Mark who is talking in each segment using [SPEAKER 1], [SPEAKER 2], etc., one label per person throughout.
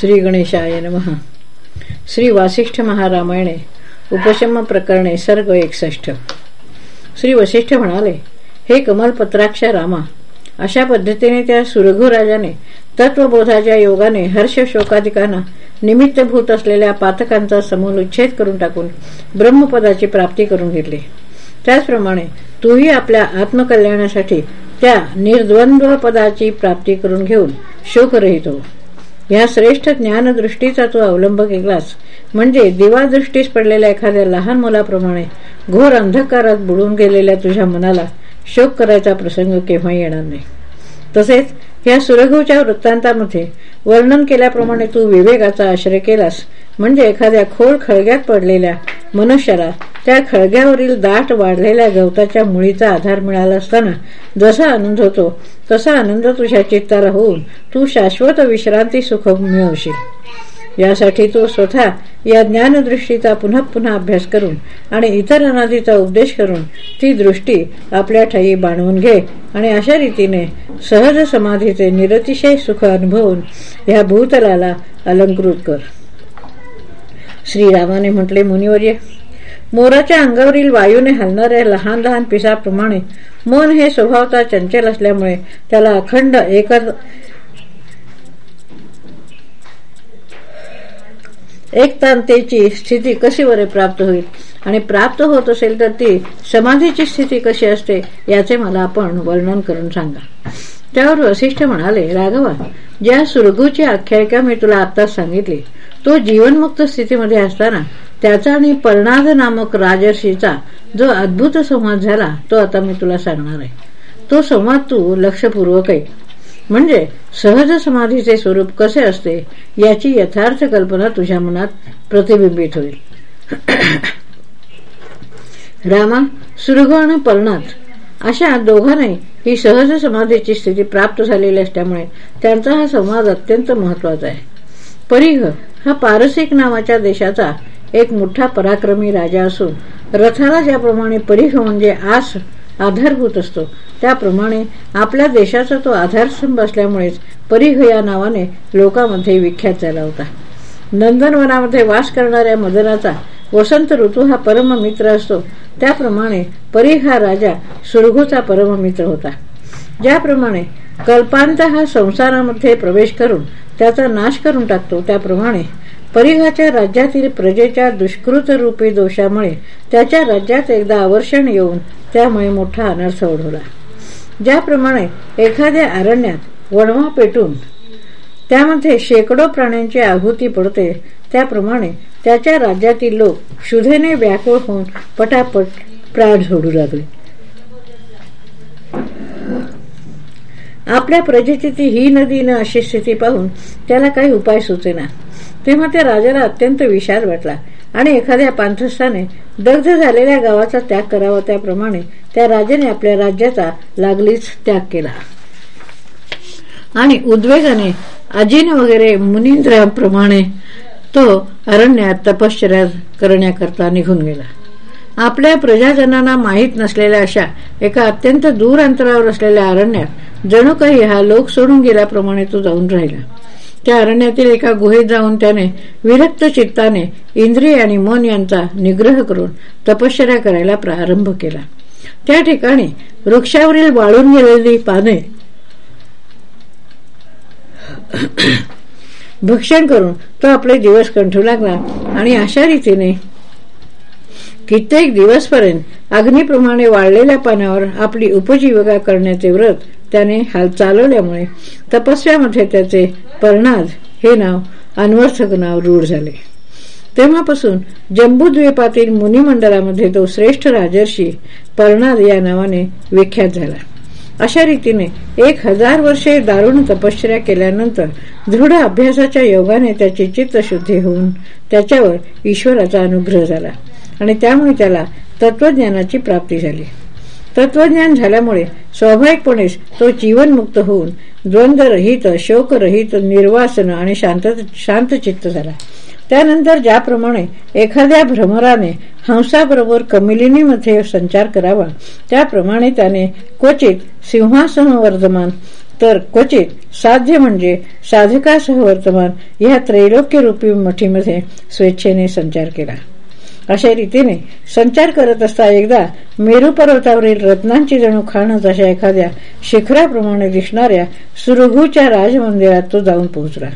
[SPEAKER 1] श्री गणेशाय नमः. श्री वासिष्ठ महारामायणे उपशम प्रकरणे सर्ग एकसष्ट. श्री वसिष्ठ म्हणाले हे कमलपत्राक्ष रामा अशा पद्धतीने त्या सुरघु राजाने तत्वबोधाच्या योगाने हर्ष शोकाधिकांना निमित्तभूत असलेल्या पातकांचा समूल उच्छेद करून टाकून ब्रह्मपदाची प्राप्ती करून घेतली. त्याचप्रमाणे तूही आपल्या आत्मकल्याणासाठी त्या निर्द्वंद्व पदाची प्राप्ती करून घेऊन शोकरहित हो. या श्रेष्ठ ज्ञानदृष्टीचा तू अवलंब केलास. म्हणजे दिवादृष्टीस पडलेल्या एखाद्या लहान मुलाप्रमाणे घोर अंधकारात बुडून गेलेल्या तुझ्या मनाला शोक करायचा प्रसंग केव्हा येणार नाही. तसेच या सुरघूच्या वृत्तांतामध्ये वर्णन केल्याप्रमाणे तू विवेकाचा आश्रय केलास. म्हणजे एखाद्या खोल खळग्यात पडलेल्या मनुष्याला त्या खळग्यावरील दाट वाढलेल्या गवताच्या मुळीचा आधार मिळाला असताना जसा आनंद होतो तसा आनंद तुझ्या चित्ताला होऊन तू शाश्वत विश्रांती सुख मिळवशील. यासाठी तो स्वतः या ज्ञानदृष्टीचा पुन्हा पुन्हा अभ्यास करून आणि इतर अनादीचा उपदेश करून ती दृष्टी आपल्या ठाई बांधवून घे आणि अशा रीतीने सहज समाधीचे निरतिशय सुख अनुभवून ह्या भूतलाला अलंकृत कर. श्रीरामाने म्हटले मुनिवर्य मोराच्या अंगावरील वायूने हलणाऱ्या लहान लहान पिसाप्रमाणे मन हे स्वभावता चंचल असल्यामुळे त्याला अखंड एकच एकतांतेची स्थिती कशी बरे प्राप्त होईल? आणि प्राप्त होत असेल तर ती समाधीची स्थिती कशी असते याचे मला आपण वर्णन करून सांगा. त्यावर वसिष्ठ म्हणाले राघवा ज्या सुरगूची आख्यायिका मी तुला आत्ताच सांगितली तो जीवनमुक्त स्थितीमध्ये असताना त्याचा आणि पर्णाद नामक राजर्षीचा जो अद्भुत संवाद झाला तो आता मी तुला सांगणार आहे. तो संवाद तू लक्षपूर्वक आहे म्हणजे सहज समाधीचे स्वरूप कसे असते याची यथार्थ कल्पना तुझ्या मनात प्रतिबिंबित होईल. रामा सुरग आणि पर्णात अशा दोघांनाही ही सहज समाधीची स्थिती प्राप्त झालेली असल्यामुळे त्यांचा हा संवाद अत्यंत महत्त्वाचा आहे. परिघ हा पारसिक नावाच्या देशाचा एक मोठा पराक्रमी राजा असून रथाला ज्याप्रमाणे परिघ म्हणजे आस आधारभूत असतो. त्याप्रमाणे आपल्या देशाचा तो आधारस्तंभ असल्यामुळेच परिह या नावाने लोकांमध्ये विख्यात झाला होता. नंदनवनामध्ये वास करणाऱ्या मदनाचा वसंत ऋतू हा परममित्र असतो. त्याप्रमाणे परी हा राजा सुरघूचा परममित्र होता. ज्याप्रमाणे कल्पांत हा संसारामध्ये प्रवेश करून त्याचा नाश करून टाकतो त्याप्रमाणे परिघाच्या राज्यातील प्रजेच्या दुष्कृत रूपी दोषामुळे त्याच्या राज्यात एकदा आवर्षण येऊन त्यामुळे मोठा अनर्थ ओढवला. ज्याप्रमाणे एखाद्या अरण्यात वणवा पेटून त्यामध्ये शेकडो प्राण्यांची आहुती पडते त्याप्रमाणे त्याच्या राज्यातील लोक क्षुधेने व्याकुळ होऊन पटापट प्राण सोडू लागले. आपल्या प्रजेची ती ही नदी न अशी स्थिती पाहून त्याला काही उपाय सुचेना. तेव्हा त्या राजाला अत्यंत विषाद वाटला. आणि एखाद्या पांथस्थाने दग्ध झालेल्या गावाचा त्याग करावा त्याप्रमाणे त्या राजाने आपल्या राज्याचा लागलीच त्याग केला. आणि उद्वेगाने अजिन वगैरे मुनिंद्राप्रमाणे तो अरण्यात तपश्चर्या करण्याकरता निघून गेला. आपल्या प्रजाजनांना माहीत नसलेल्या अशा एका अत्यंत दूर अंतरावर असलेल्या अरण्यात जणू काही हा लोक सोडून गेल्याप्रमाणे तो जाऊन राहिला. त्या अरण्यातील एका गुहेत जाऊन त्याने विरक्त चित्ताने इंद्रिय आणि मन यांचा निग्रह करून तपश्चर्या करायला प्रारंभ केला. त्या ठिकाणी वृक्षावरील वाळून गेलेली पाने भक्षण करून तो आपले दिवस कंठू लागला आणि अशा रीतीने कित्येक दिवसपर्यंत अग्निप्रमाणे वाळलेल्या पानावर आपली उपजीविका करण्याचे व्रत त्याने हाल चालवल्यामुळे तपस्यामध्ये त्याचे पर्णाद हे नाव अन्वर्थक नाव रूढ झाले. तेव्हापासून जम्बूद्वीपातील मुनिमंडळामध्ये तो श्रेष्ठ राजर्षी पर्णाद या नावाने विख्यात झाला. अशा रीतीने एक हजार वर्षे दारुण तपश्चर्या केल्यानंतर दृढ अभ्यासाच्या योगाने त्याची चित्तशुद्धी होऊन त्याच्यावर ईश्वराचा अनुग्रह झाला आणि त्यामुळे त्याला तत्वज्ञानाची प्राप्ती झाली. तत्वज्ञान झाल्यामुळे स्वाभाविकपणेच तो जीवनमुक्त होऊन द्वंद्वरहित शोकरहित निर्वासन आणि शांत शांतचित्त झाला. त्यानंतर ज्याप्रमाणे एखाद्या भ्रमराने हंसाबरोबर कमिलिनीमध्ये संचार करावा त्याप्रमाणे त्याने क्वचित सिंहासह वर्धमान तर क्वचित साध्य म्हणजे साधकासह वर्तमान या त्रैलोक्यरूपी मठीमध्ये स्वेच्छेने संचार केला. अशा रीतीने संचार करत असता एकदा मेरू पर्वतावरील रत्नांची जणू खाणच अशा एखाद्या शिखराप्रमाणे दिसणाऱ्या सुरघूच्या राजमंदिरात तो जाऊन पोहोचला.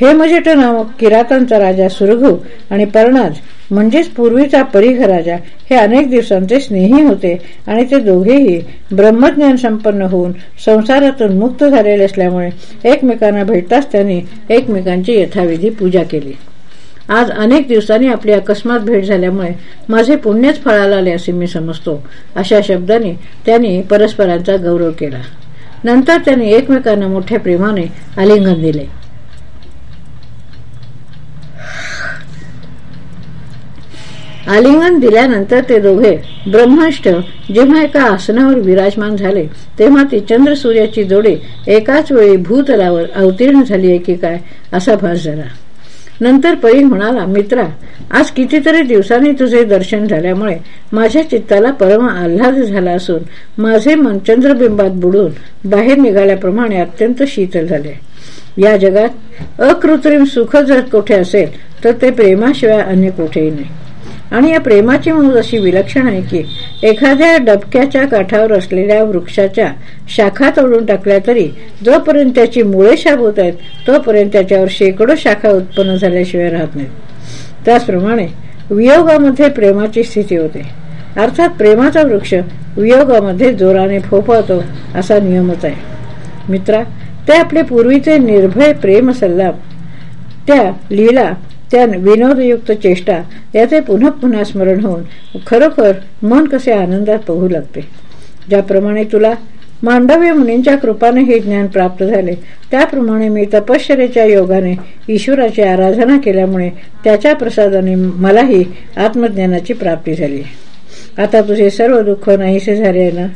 [SPEAKER 1] हे मजेट नामक किरातांचा राजा सुरघू आणि पर्णाज म्हणजेच पूर्वीचा परिघ राजा हे अनेक दिवसांचे स्नेही होते आणि ते दोघेही ब्रह्मज्ञान संपन्न होऊन संसारातून मुक्त झालेले असल्यामुळे एकमेकांना भेटताच त्यांनी एकमेकांची यथाविधी पूजा केली. आज अनेक दिवसांनी आपली अकस्मात भेट झाल्यामुळे माझे पुण्यच फळाला आले असे मी समजतो अशा शब्दांनी त्यांनी परस्परांचा गौरव केला. नंतर त्यांनी एकमेकांना मोठ्या प्रेमाने आलिंगन दिले. आलिंगन दिल्यानंतर ते दोघे ब्रह्माष्ट जेव्हा एका आसनावर विराजमान झाले तेव्हा ती चंद्र सूर्याची जोडी एकाच वेळी भूतलावर अवतीर्ण झाली आहे की काय असा भास झाला. नंतर परी म्हणाला मित्रा आज कितीतरी दिवसांनी तुझे दर्शन झाल्यामुळे माझ्या चित्ताला परम आल्हाद झाला असून माझे मन चंद्रबिंबात बुडून बाहेर निघाल्याप्रमाणे अत्यंत शीतल झाले. या जगात अकृत्रिम सुख जर कोठे असेल तर ते प्रेमाशिवाय अन्य कोठेही नाही. आणि या प्रेमाची म्हणून अशी विलक्षण आहे की एखाद्या डबक्याच्या काठावर असलेल्या वृक्षाच्या शाखा तोडून टाकल्या तरी जोपर्यंत त्याची मुळे शाबूत आहेत तोपर्यंत त्याच्यावर शेकडो शाखा उत्पन्न झाल्याशिवाय राहत नाहीत. त्याचप्रमाणे वियोगामध्ये प्रेमाची स्थिती होते. अर्थात प्रेमाचा वृक्ष वियोगामध्ये जोराने फोफळतो असा नियमच आहे. मित्रा ते आपले पूर्वीचे निर्भय प्रेम सल्लाप त्या लीला त्या विनोदयुक्त चेष्टा याचे पुन्हा पुन्हा स्मरण होऊन खरोखर मन कसे आनंदात पोहू लागते. ज्याप्रमाणे तुला मांडव्य मुनींच्या कृपाने हे ज्ञान प्राप्त झाले त्याप्रमाणे मी तपश्चरेच्या योगाने ईश्वराची आराधना केल्यामुळे त्याच्या प्रसादाने मलाही आत्मज्ञानाची प्राप्ती झाली. आता तुझे सर्व दुःख नाहीसे झाले आहे ना?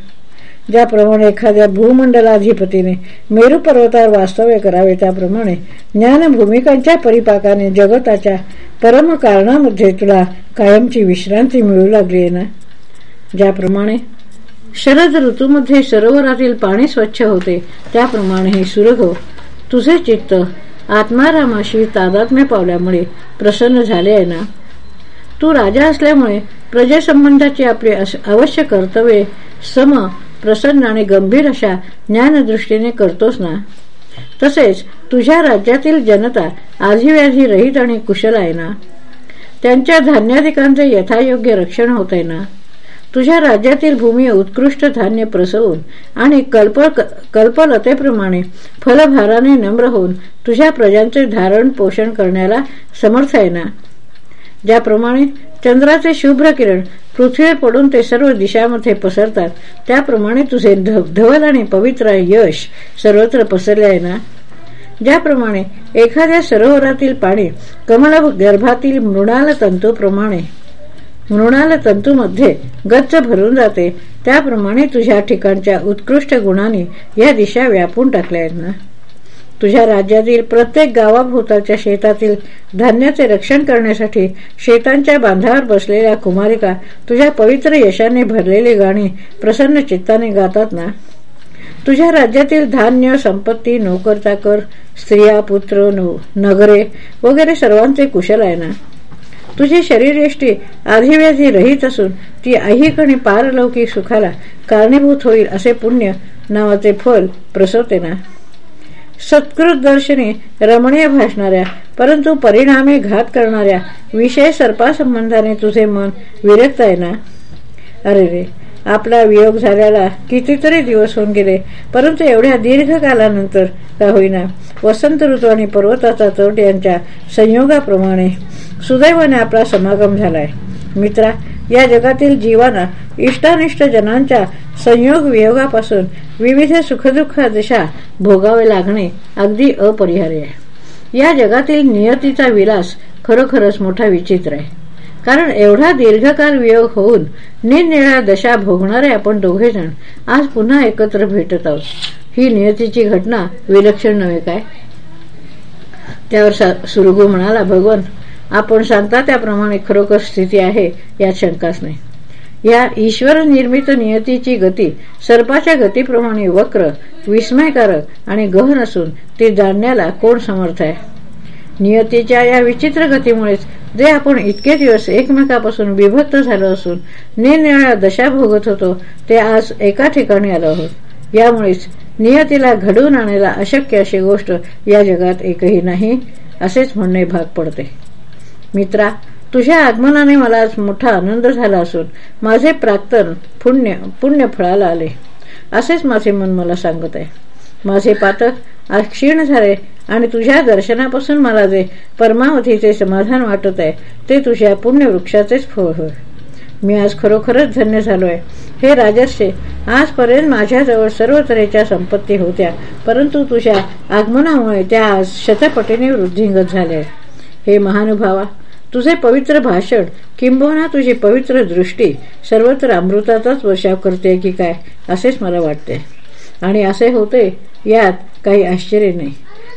[SPEAKER 1] ज्याप्रमाणे एखाद्या भूमंडलाधिपतीने मेरू पर्वतावर वास्तव्य करावे त्याप्रमाणे ज्ञान भूमिकांच्या परिपाकाने जगताच्या परम कारणामध्ये तुला कायमची विश्रांती मिळू लागली आहे ना? ज्याप्रमाणे शरद ऋतूमध्ये सरोवरातील पाणी स्वच्छ होते त्याप्रमाणे हे सुरघ तुझे चित्त आत्मारामाशी तादात्म्य पावल्यामुळे प्रसन्न झाले आहे ना? तू राजा असल्यामुळे प्रजेसंबंधाची आपली अवश्य कर्तव्ये सम प्रसन्न आणि गंभीर अशा ज्ञानदृष्टीने करतोस ना? तसेच तुझ्या राज्यातील जनता आधीव्याधी रहित आणि कुशल आहे ना? त्यांच्या धान्याधिकांचे यथायोग्य रक्षण होत आहे ना? तुझ्या राज्यातील भूमी उत्कृष्ट धान्य प्रसवून आणि कल्प कल्पलतेप्रमाणे फलभाराने नम्र होऊन तुझ्या प्रजांचे धारण पोषण करण्याला समर्थ आहे ना? ज्याप्रमाणे चंद्राचे शुभ्र किरण पृथ्वीवर पडून ते सर्व दिशामध्ये पसरतात. त्याप्रमाणे तुझे धवल आणि पवित्र यश सर्वत्र पसरले आहे ना? ज्याप्रमाणे एखाद्या सरोवरातील पाणी कमल गर्भातील मृणाल तंतूप्रमाणे मृणाल तंतूमध्ये गच्च भरून जाते त्याप्रमाणे तुझ्या ठिकाणच्या उत्कृष्ट गुणांनी या दिशा व्यापून टाकल्या आहेत ना? तुझ्या राज्यातील प्रत्येक गावाभोवताच्या शेतातील धान्याचे रक्षण करण्यासाठी शेतांच्या बांधावर बसलेल्या कुमारिका तुझ्या पवित्र यशाने भरलेली गाणी प्रसन्न चित्ताने गातात ना? तुझ्या राज्यातील धान्य संपत्ती नोकरचाकर स्त्रिया पुत्र नगरे वगैरे सर्वांचे कुशल आहे ना? तुझी शरीरयष्टी आधीव्याधी रहित असून ती ऐहिक आणि पारलौकिक सुखाला कारणीभूत होईल असे पुण्य नावाचे फल प्रसवते ना? सत्कृत दर्शनी रमणीय भासणाऱ्या परंतु परिणामी घात करणाऱ्या विषय सर्पासंबंधाने तुझे मन विरक्त आहे ना? अरे रे आपला वियोग झाल्याला कितीतरी दिवस होऊन गेले परंतु एवढ्या दीर्घकालानंतर का होईना वसंत ऋतू आणि पर्वताचा तट यांच्या संयोगाप्रमाणे सुदैवाने आपला समागम झालाय. मित्रा या जगातील जीवाना इष्टानिष्ट जनांच्या संयोग वियोगापासून विविध सुखदुःख दशा भोगावे लागणे अगदी अपरिहार्य आहे. या जगातील नियतीचा विलास खरोखरच मोठा विचित्र आहे. कारण एवढा दीर्घकाल वियोग होऊन निरनिळ्या दशा भोगणारे आपण दोघे जण आज पुन्हा एकत्र भेटत आहोत. ही नियतीची घटना विलक्षण नव्हे काय? त्यावर सुरगू म्हणाला भगवान आपण सांगता त्याप्रमाणे खरोखर स्थिती आहे यात शंकाच नाही. या ईश्वर निर्मित नियतीची गती सर्पाच्या गतीप्रमाणे वक्र विस्मयकारक आणि गहन असून ती जाणण्याला कोण समर्थ आहे? नियतीच्या या विचित्र गतीमुळेच जे आपण इतके दिवस एकमेकापासून विभक्त झालो असून निरनिळ्या दशा भोगत होतो ते आज एका ठिकाणी आलो आहोत. यामुळेच नियतीला घडवून आणायला अशक्य अशी गोष्ट या जगात एकही नाही असेच म्हणणे भाग पडते. मित्रा तुझ्या आगमनाने मला आज मोठा आनंद झाला असून माझे प्राक्तन पुण्य पुण्य फळाला आले. असेच माझे मन मला सांगत आहे. माझे पातक आज क्षीण झाले आणि तुझ्या दर्शनापासून मला जे परमावधीचे समाधान वाटत आहे ते तुझ्या पुण्यवृक्षाचेच फळ होय. मी आज खरोखरच धन्य झालोय. हे राजर्षे आजपर्यंत माझ्याजवळ सर्व तऱ्हेच्या संपत्ती होत्या परंतु तुझ्या आगमनामुळे त्या आज शतपटीने वृद्धिंगत झाल्या हे महानुभावा तुझे पवित्र भाषण किंबहुना तुझी पवित्र दृष्टी सर्वत्र अमृताचाच वर्षाव करते की काय? असेच मला वाटते. आणि असे होते यात काही आश्चर्य नाही.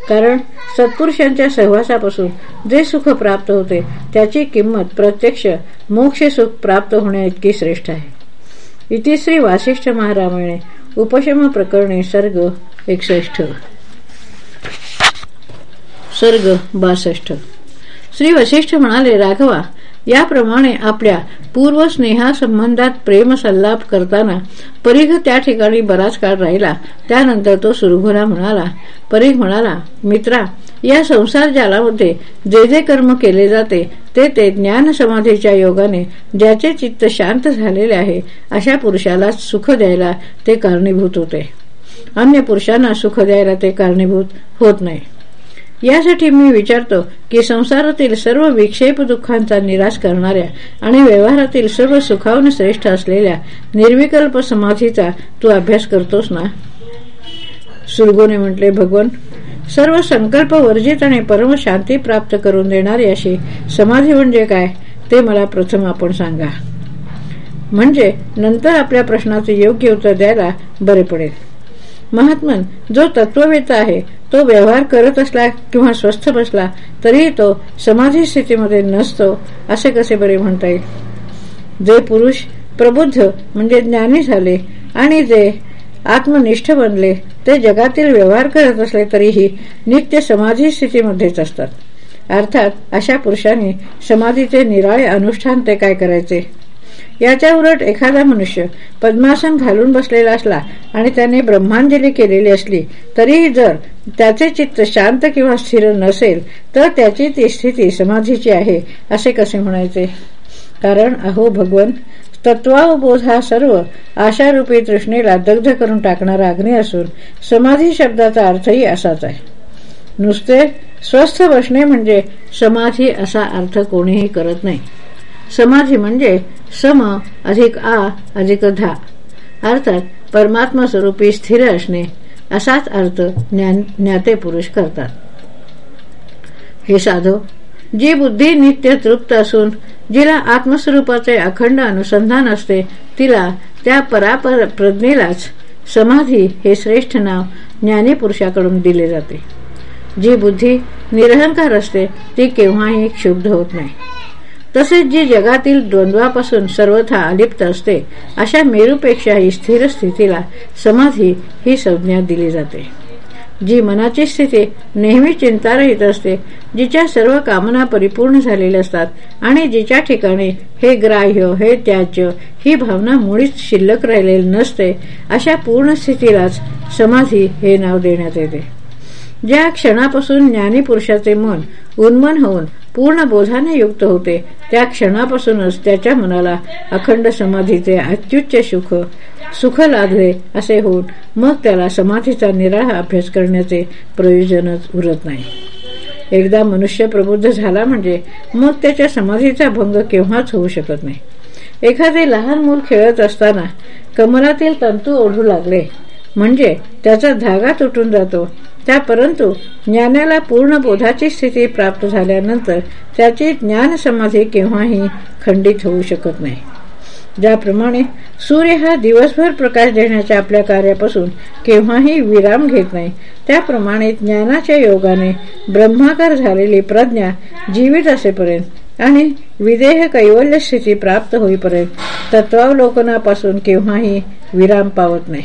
[SPEAKER 1] कारण सत्पुरुषांच्या सहवासापासून जे सुख प्राप्त होते त्याची किंमत प्रत्यक्ष मोक्ष सुख प्राप्त होण्या इतकी श्रेष्ठ आहे. इतिश्री वासिष्ठ महारामायणे उपशम प्रकरणे सर्ग एकसष्ट. सर्ग बासष्ट. श्री वशिष्ठ म्हणाले राघवा याप्रमाणे आपल्या पूर्व स्नेहासंबंधात प्रेमसल्लाप करताना परीघ त्या ठिकाणी बराच काळ राहिला. त्यानंतर तो सुरघुला म्हणाला परीघ म्हणाला मित्रा या संसार जालामध्ये जे जे कर्म केले जाते ते ते ज्ञान समाधीच्या योगाने ज्याचे चित्त शांत झालेले आहे अशा पुरुषाला सुख द्यायला ते कारणीभूत होते. अन्य पुरुषांना सुख द्यायला ते कारणीभूत होत नाही. यासाठी मी विचारतो की संसारातील सर्व विक्षेप दुःखांचा निराश करणाऱ्या आणि व्यवहारातील सर्व सुखावून श्रेष्ठ असलेल्या निर्विकल्प समाधीचा तू अभ्यास करतोस ना? सुरगोने म्हटले भगवान सर्व संकल्प वर्जित आणि परम शांती प्राप्त करून देणारी अशी समाधी म्हणजे काय ते मला प्रथम आपण सांगा. म्हणजे नंतर आपल्या प्रश्नाचे योग्य उत्तर द्यायला बरे पडेल. महात्मन जो तत्ववेता आहे तो व्यवहार करत असला किंवा स्वस्थ बसला तरीही तो समाधी स्थितीमध्ये नसतो असे कसे बरे म्हणता येईल? जे पुरुष प्रबुद्ध म्हणजे ज्ञानी झाले आणि जे आत्मनिष्ठ बनले ते जगातील व्यवहार करत असले तरीही नित्य समाधी स्थितीमध्येच असतात. अर्थात अशा पुरुषांनी समाधीचे निराळे अनुष्ठान ते काय करायचे? याच्या उलट एखादा मनुष्य पद्मासन घालून बसलेला असला आणि त्याने ब्रह्मांजली केलेली असली तरीही जर त्याचे चित्त शांत किंवा स्थिर नसेल तर त्याची ती स्थिती समाधीची आहे असे कसे म्हणायचे? कारण अहो भगवन तत्वावबोध हा सर्व आशारूपी तृष्णेला दग्ध करून टाकणारा अग्नी असून समाधी शब्दाचा अर्थही असाच आहे. नुसते स्वस्थ बसणे म्हणजे समाधी असा अर्थ कोणीही करत नाही. समाधी म्हणजे सम अधिक आ अधिक धा. अर्थात परमात्मा स्वरूपी स्थिर असणे. असाच अर्थ ज्ञाते पुरुष करतात. हे साधो जी बुद्धी नित्य तृप्त असून जिला आत्मस्वरूपाचे अखंड अनुसंधान असते तिला त्या परापर प्रज्ञेलाच समाधी हे श्रेष्ठ नाव ज्ञानी पुरुषाकडून दिले जाते. जी बुद्धी निरहंकार असते ती केव्हाही क्षुब्ध होत नाही. तसेच जी जगातील द्वंद्वापासून सर्वथा अलिप्त असते अशा मेरूपेक्षाही स्थिर स्थितीला समाधी ही संज्ञा दिली जाते. जी मनाची स्थिती नेहमी चिंतारहित असते जिच्या सर्व कामना परिपूर्ण झालेल्या असतात आणि जिच्या ठिकाणी हे ग्राह्य हे त्याज्य ही भावना मुळीच शिल्लक राहिलेली नसते अशा पूर्ण स्थितीलाच समाधी हे नाव देण्यात येते. ज्या क्षणापासून ज्ञानीपुरुषाचे मन उन्मन होऊन पूर्ण बोधाने युक्त होते त्या क्षणापासूनच त्याच्या मनाला अखंड समाधीचे अत्युच्च सुख सुख लागले असे होऊन मग त्याला समाधीचा निराळा अभ्यास करण्याचे प्रयोजनच उरत नाही. एकदा मनुष्य प्रबुद्ध झाला म्हणजे मग त्याच्या समाधीचा भंग केव्हाच होऊ शकत नाही. एखादे लहान मूल खेळत असताना कमरातील तंतू ओढू लागले. म्हणजे त्याचा धागा तुटून जातो. त्या परंतु ज्ञानाला पूर्ण बोधाची स्थिती प्राप्त झाल्यानंतर त्याची ज्ञान समाधी केव्हाही खंडित होऊ शकत नाही. ज्याप्रमाणे सूर्य हा दिवसभर प्रकाश देण्याच्या आपल्या कार्यापासून केव्हाही विराम घेत नाही त्याप्रमाणे ज्ञानाच्या योगाने ब्रह्माकार झालेली प्रज्ञा जीवित असेपर्यंत आणि विदेह कैवल्य स्थिती प्राप्त होईपर्यंत तत्वावलोकनापासून केव्हाही विराम पावत नाही.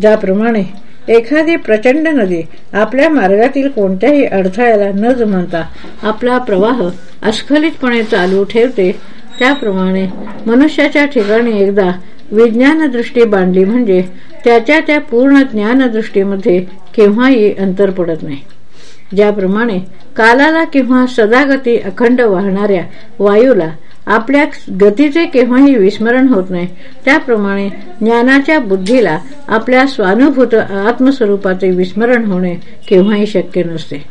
[SPEAKER 1] ज्याप्रमाणे एखादी प्रचंड नदी आपल्या मार्गातील कोणत्याही अडथळ्याला न जमनता आपला प्रवाह अस्खलितपणे चालू ठेवते त्याप्रमाणे मनुष्याच्या ठिकाणी एकदा विज्ञानदृष्टी बांधली म्हणजे त्याच्या त्या पूर्ण ज्ञानदृष्टीमध्ये केव्हाही अंतर पडत नाही. ज्याप्रमाणे कालाला किंवा सदागती अखंड वाहणाऱ्या वायूला आपल्या गतीचे केव्हाही विस्मरण होत नाही. त्याप्रमाणे ज्ञानाच्या बुद्धीला आपल्या स्वानुभूत आत्मस्वरूपाचे विस्मरण होणे केव्हाही शक्य नसते.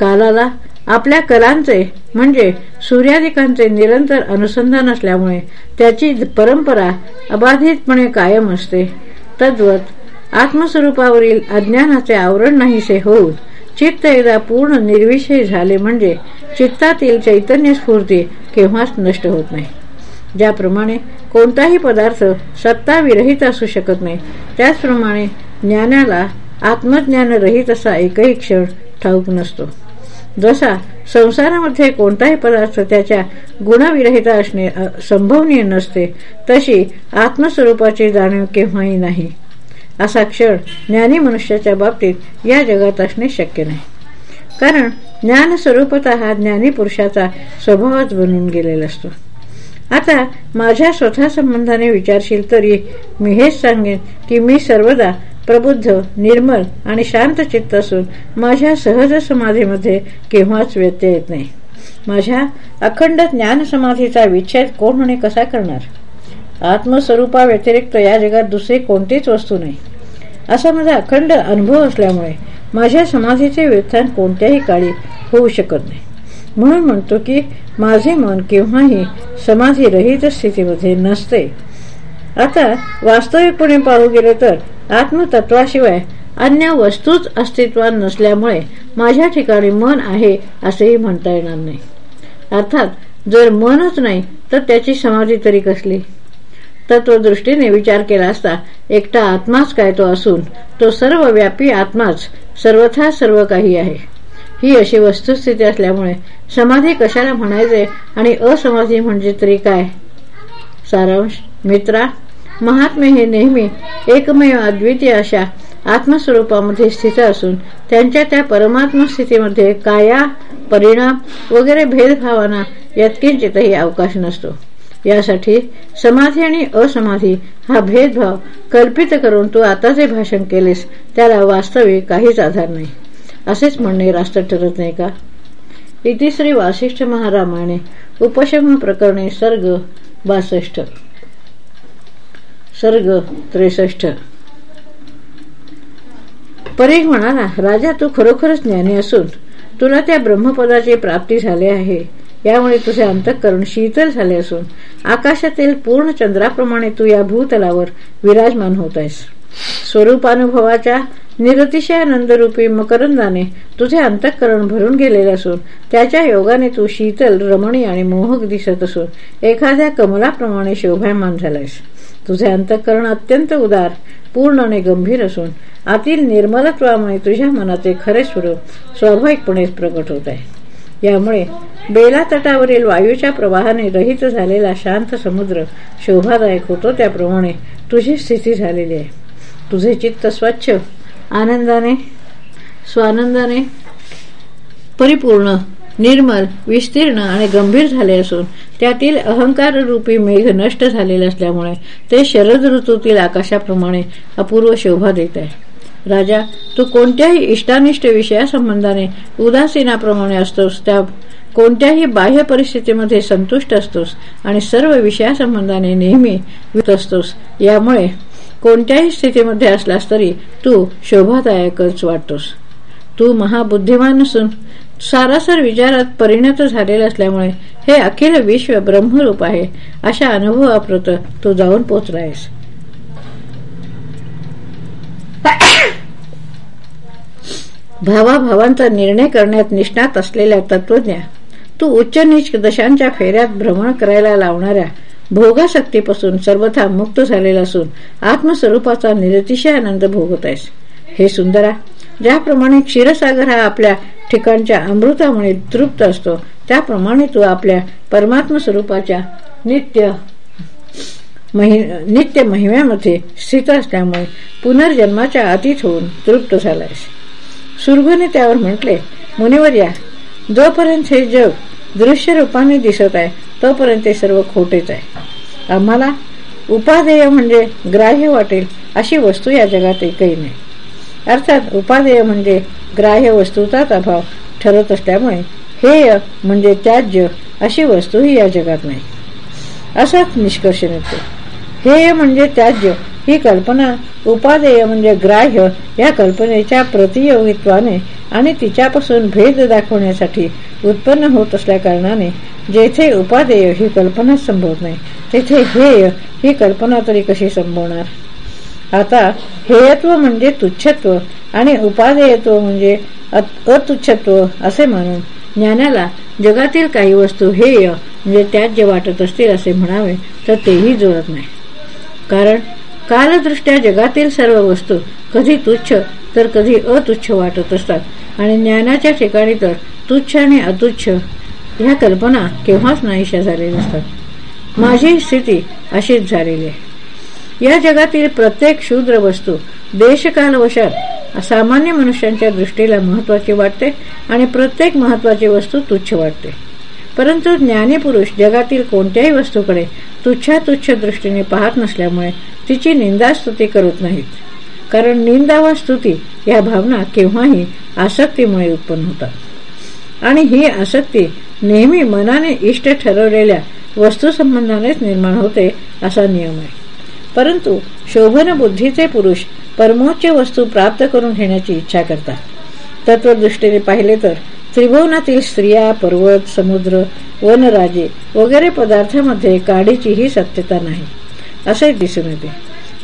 [SPEAKER 1] कालाला आपल्या कलांचे म्हणजे सूर्यादिकांचे निरंतर अनुसंधान असल्यामुळे त्याची परंपरा अबाधितपणे कायम असते. तद्वत आत्मस्वरूपावरील अज्ञानाचे आवरण नाहीसे होऊन चित्त एकदा पूर्ण निर्विषय झाले म्हणजे चित्तातील चैतन्य स्फूर्ती केव्हाच नष्ट होत नाही. ज्याप्रमाणे कोणताही पदार्थ सत्ता विरहित असू शकत नाही त्याचप्रमाणे ज्ञानाला आत्मज्ञान रहित असा एकही क्षण ठाऊक नसतो. जसा संसारामध्ये कोणताही पदार्थ त्याच्या गुणविरहित असणे संभवनीय नसते तशी आत्मस्वरूपाची जाणीव केव्हाही नाही. असा क्षण ज्ञानी मनुष्याच्या बाबतीत या जगात असणे शक्य नाही. कारण ज्ञान स्वरूपत हा ज्ञानी पुरुषाचा स्वभावच बनून गेलेला असतो. आता माझ्या स्वतः संबंधाने विचारशील तरी मी हेच सांगेन की मी सर्वदा प्रबुद्ध निर्मल आणि शांत चित्त असून माझ्या सहज समाधीमध्ये केव्हाच व्यत्यय येत नाही. माझ्या अखंड ज्ञान समाधीचा विच्छेद कोण आणि कसा करणार? आत्मस्वरूपा व्यतिरिक्त या जगात दुसरी कोणतीच वस्तू नाही. असा माझा अखंड अनुभव असल्यामुळे माझ्या समाधीचे व्युत्थान कोणत्याही काळी होऊ शकत नाही. म्हणून म्हणतो की माझे मन केव्हाही समाधीरहित स्थितीमध्ये नसते. आता वास्तविकपणे पाहू गेले तर आत्मतत्वाशिवाय अन्य वस्तूच अस्तित्वात नसल्यामुळे माझ्या ठिकाणी मन आहे असेही म्हणता येणार नाही. अर्थात जर मनच नाही तर त्याची समाधी तरी कसली? तत्वदृष्टीने विचार केला असता एकटा आत्माच काय तो असून तो सर्व व्यापी आत्माच सर्वथा सर्व काही आहे. ही अशी वस्तुस्थिती असल्यामुळे समाधी कशाला म्हणायचे आणि असमाधी म्हणजे तरी काय? सारांश. मित्रा महात्मे हे नेहमी एकमेव अद्वितीय अशा आत्मस्वरूपामध्ये स्थित असून त्यांच्या त्या परमात्म स्थितीमध्ये काया परिणाम वगैरे भेदभावांना यत्किंचितही अवकाश नसतो. यासाठी समाधी आणि असमाधी हा भेदभाव कल्पित करून तू आता जे भाषण केलेस त्याला वास्तविक काहीच आधार नाही. असेच म्हणणे रास्त ठरत नाही का? इतिश्री वासिष्ठ महारामाने उपशम प्रकरणे सर्ग बासष्ट. सर्ग त्रेसष्ट. परीख म्हणाला राजा तू खरोखरच ज्ञानी असून तुला त्या ब्रह्मपदाची प्राप्ती झाली आहे. यामुळे तुझे अंतःकरण शीतल झाले असून आकाशातील पूर्ण चंद्राप्रमाणे तू या भूतलावर विराजमान होत आहेस स्वरूपानुभवाच्या निरतिशयानंदरूपी मकरंदाने तुझे अंतःकरण भरून गेलेले असून त्याच्या योगाने तू शीतल रमणी आणि मोहक दिसत असून एखाद्या कमलाप्रमाणे शोभायमान झालायस. तुझे अंतःकरण अत्यंत उदार पूर्ण आणि गंभीर असून आतील निर्मलत्वामुळे तुझ्या मनाचे खरे स्वरूप स्वाभाविकपणे प्रकट होत आहे यामुळे बेला तटावरील वायूच्या प्रवाहाने रहित झालेला शांत समुद्र शोभादायक होतो. त्याप्रमाणे तुझी स्थिती झालेली आहे. तुझे चित्त स्वच्छ आनंदाने स्वानंदाने परिपूर्ण निर्मल विस्तीर्ण आणि गंभीर झाले असून त्यातील अहंकार रूपी मेघ नष्ट झालेले असल्यामुळे ते शरद ऋतूतील आकाशाप्रमाणे अपूर्व शोभा देत आहे. राजा तू कोणत्याही इष्टानिष्ट विषयासंबंधाने उदासीनाप्रमाणे असतोस त्या कोणत्याही बाह्य परिस्थितीमध्ये संतुष्ट असतोस आणि सर्व विषयासंबंधाने नेहमी असतोस. यामुळे कोणत्याही स्थितीमध्ये असलास तरी तू शोभादायकच वाटतोस. तू महाबुद्धिमान असून सारासर विचारात परिणत झालेला असल्यामुळे हे अखिल विश्व ब्रह्मरूप आहे. अशा अनुभवाप्रत तू जाऊन पोचलायस. भावाभावांचा निर्णय करण्यात निष्णात असलेल्या तत्वज्ञा तू उच्च नीच दशांच्या फेऱ्यात भ्रमण करायला लावणाऱ्या भोगाशक्तीपासून सर्वथा मुक्त झालेला असून आत्मस्वरूपाचा निरतिशय आनंद भोगत आहेस हे सुंदरा ज्याप्रमाणे क्षीरसागर हा आपल्या ठिकाणच्या अमृतामुळे तृप्त असतो त्याप्रमाणे तू आपल्या परमात्म स्वरूपाच्या नित्य महि नित्य महिम्यामध्ये स्थित असल्यामुळे पुनर्जन्माच्या अतीत होऊन तृप्त झालायस सुरगुने त्यावर म्हटले मुनिवर्या जोपर्यंत हे जग दृश्य रूपाने दिसत आहे तोपर्यंत ते सर्व खोटेच आहे. आम्हाला उपादेय म्हणजे ग्राह्य वाटेल अशी वस्तू या जगात एकही नाही. अर्थात उपादेय म्हणजे ग्राह्य वस्तूचाच अभाव ठरत असल्यामुळे हेय म्हणजे त्याज्य अशी वस्तूही या जगात नाही. असाच निष्कर्ष निघतो. हेय म्हणजे त्याज्य. ही कल्पना उपादेय म्हणजे ग्राह्य या कल्पनेच्या प्रतियोगित्वाने आणि तिच्यापासून भेद दाखवण्यासाठी उत्पन्न होत असल्या कारणाने जेथे उपादेय ही कल्पना संभवत नाही तेथे हेय ही कल्पना तरी कशी संभवणार? आता हेयत्व म्हणजे तुच्छत्व आणि उपादेयत्व म्हणजे अतुच्छत्व असे म्हणून ज्ञानाला जगातील काही वस्तू हेय म्हणजे त्याज्य वाटत असतील असे म्हणावे तर तेही जुळत नाही. कारण कालदृष्ट्या जगातील सर्व वस्तू कधी तुच्छ तर कधी अतुच्छ वाटत असतात. आणि ज्ञानाच्या ठिकाणी तर तुच्छ आणि अतुच्छ ह्या कल्पना केव्हाच नाहीशा झालेल्या असतात. माझी स्थिती अशीच झालेली आहे. या जगातील प्रत्येक शूद्र वस्तू देशकालवशात सामान्य मनुष्यांच्या दृष्टीला महत्वाची वाटते आणि प्रत्येक महत्वाची वस्तू तुच्छ वाटते. परंतु ज्ञानी पुरुष जगातील कोणत्याही वस्तूकडे तुच्छातुच्छ दृष्टीने पाहत नसल्यामुळे तिची निंदा स्तुती करत नाहीत. कारण निंदा व स्तुती या भावना केव्हाही आसक्तीमुळे उत्पन्न होतात. आणि ही आसक्ती नेहमी मनाने इष्ट ठरवलेल्या वस्तूसंबंधानेच निर्माण होते असा नियम आहे. परंतु शोभन बुद्धीचे पुरुष परमोच्च वस्तू प्राप्त करून घेण्याची इच्छा करतात. तत्वदृष्टीने पाहिले तर त्रिभुवनातील स्त्रिया पर्वत समुद्र वनराजे वगैरे पदार्थामध्ये काडीचीही सत्यता नाही. असे दिसून येते.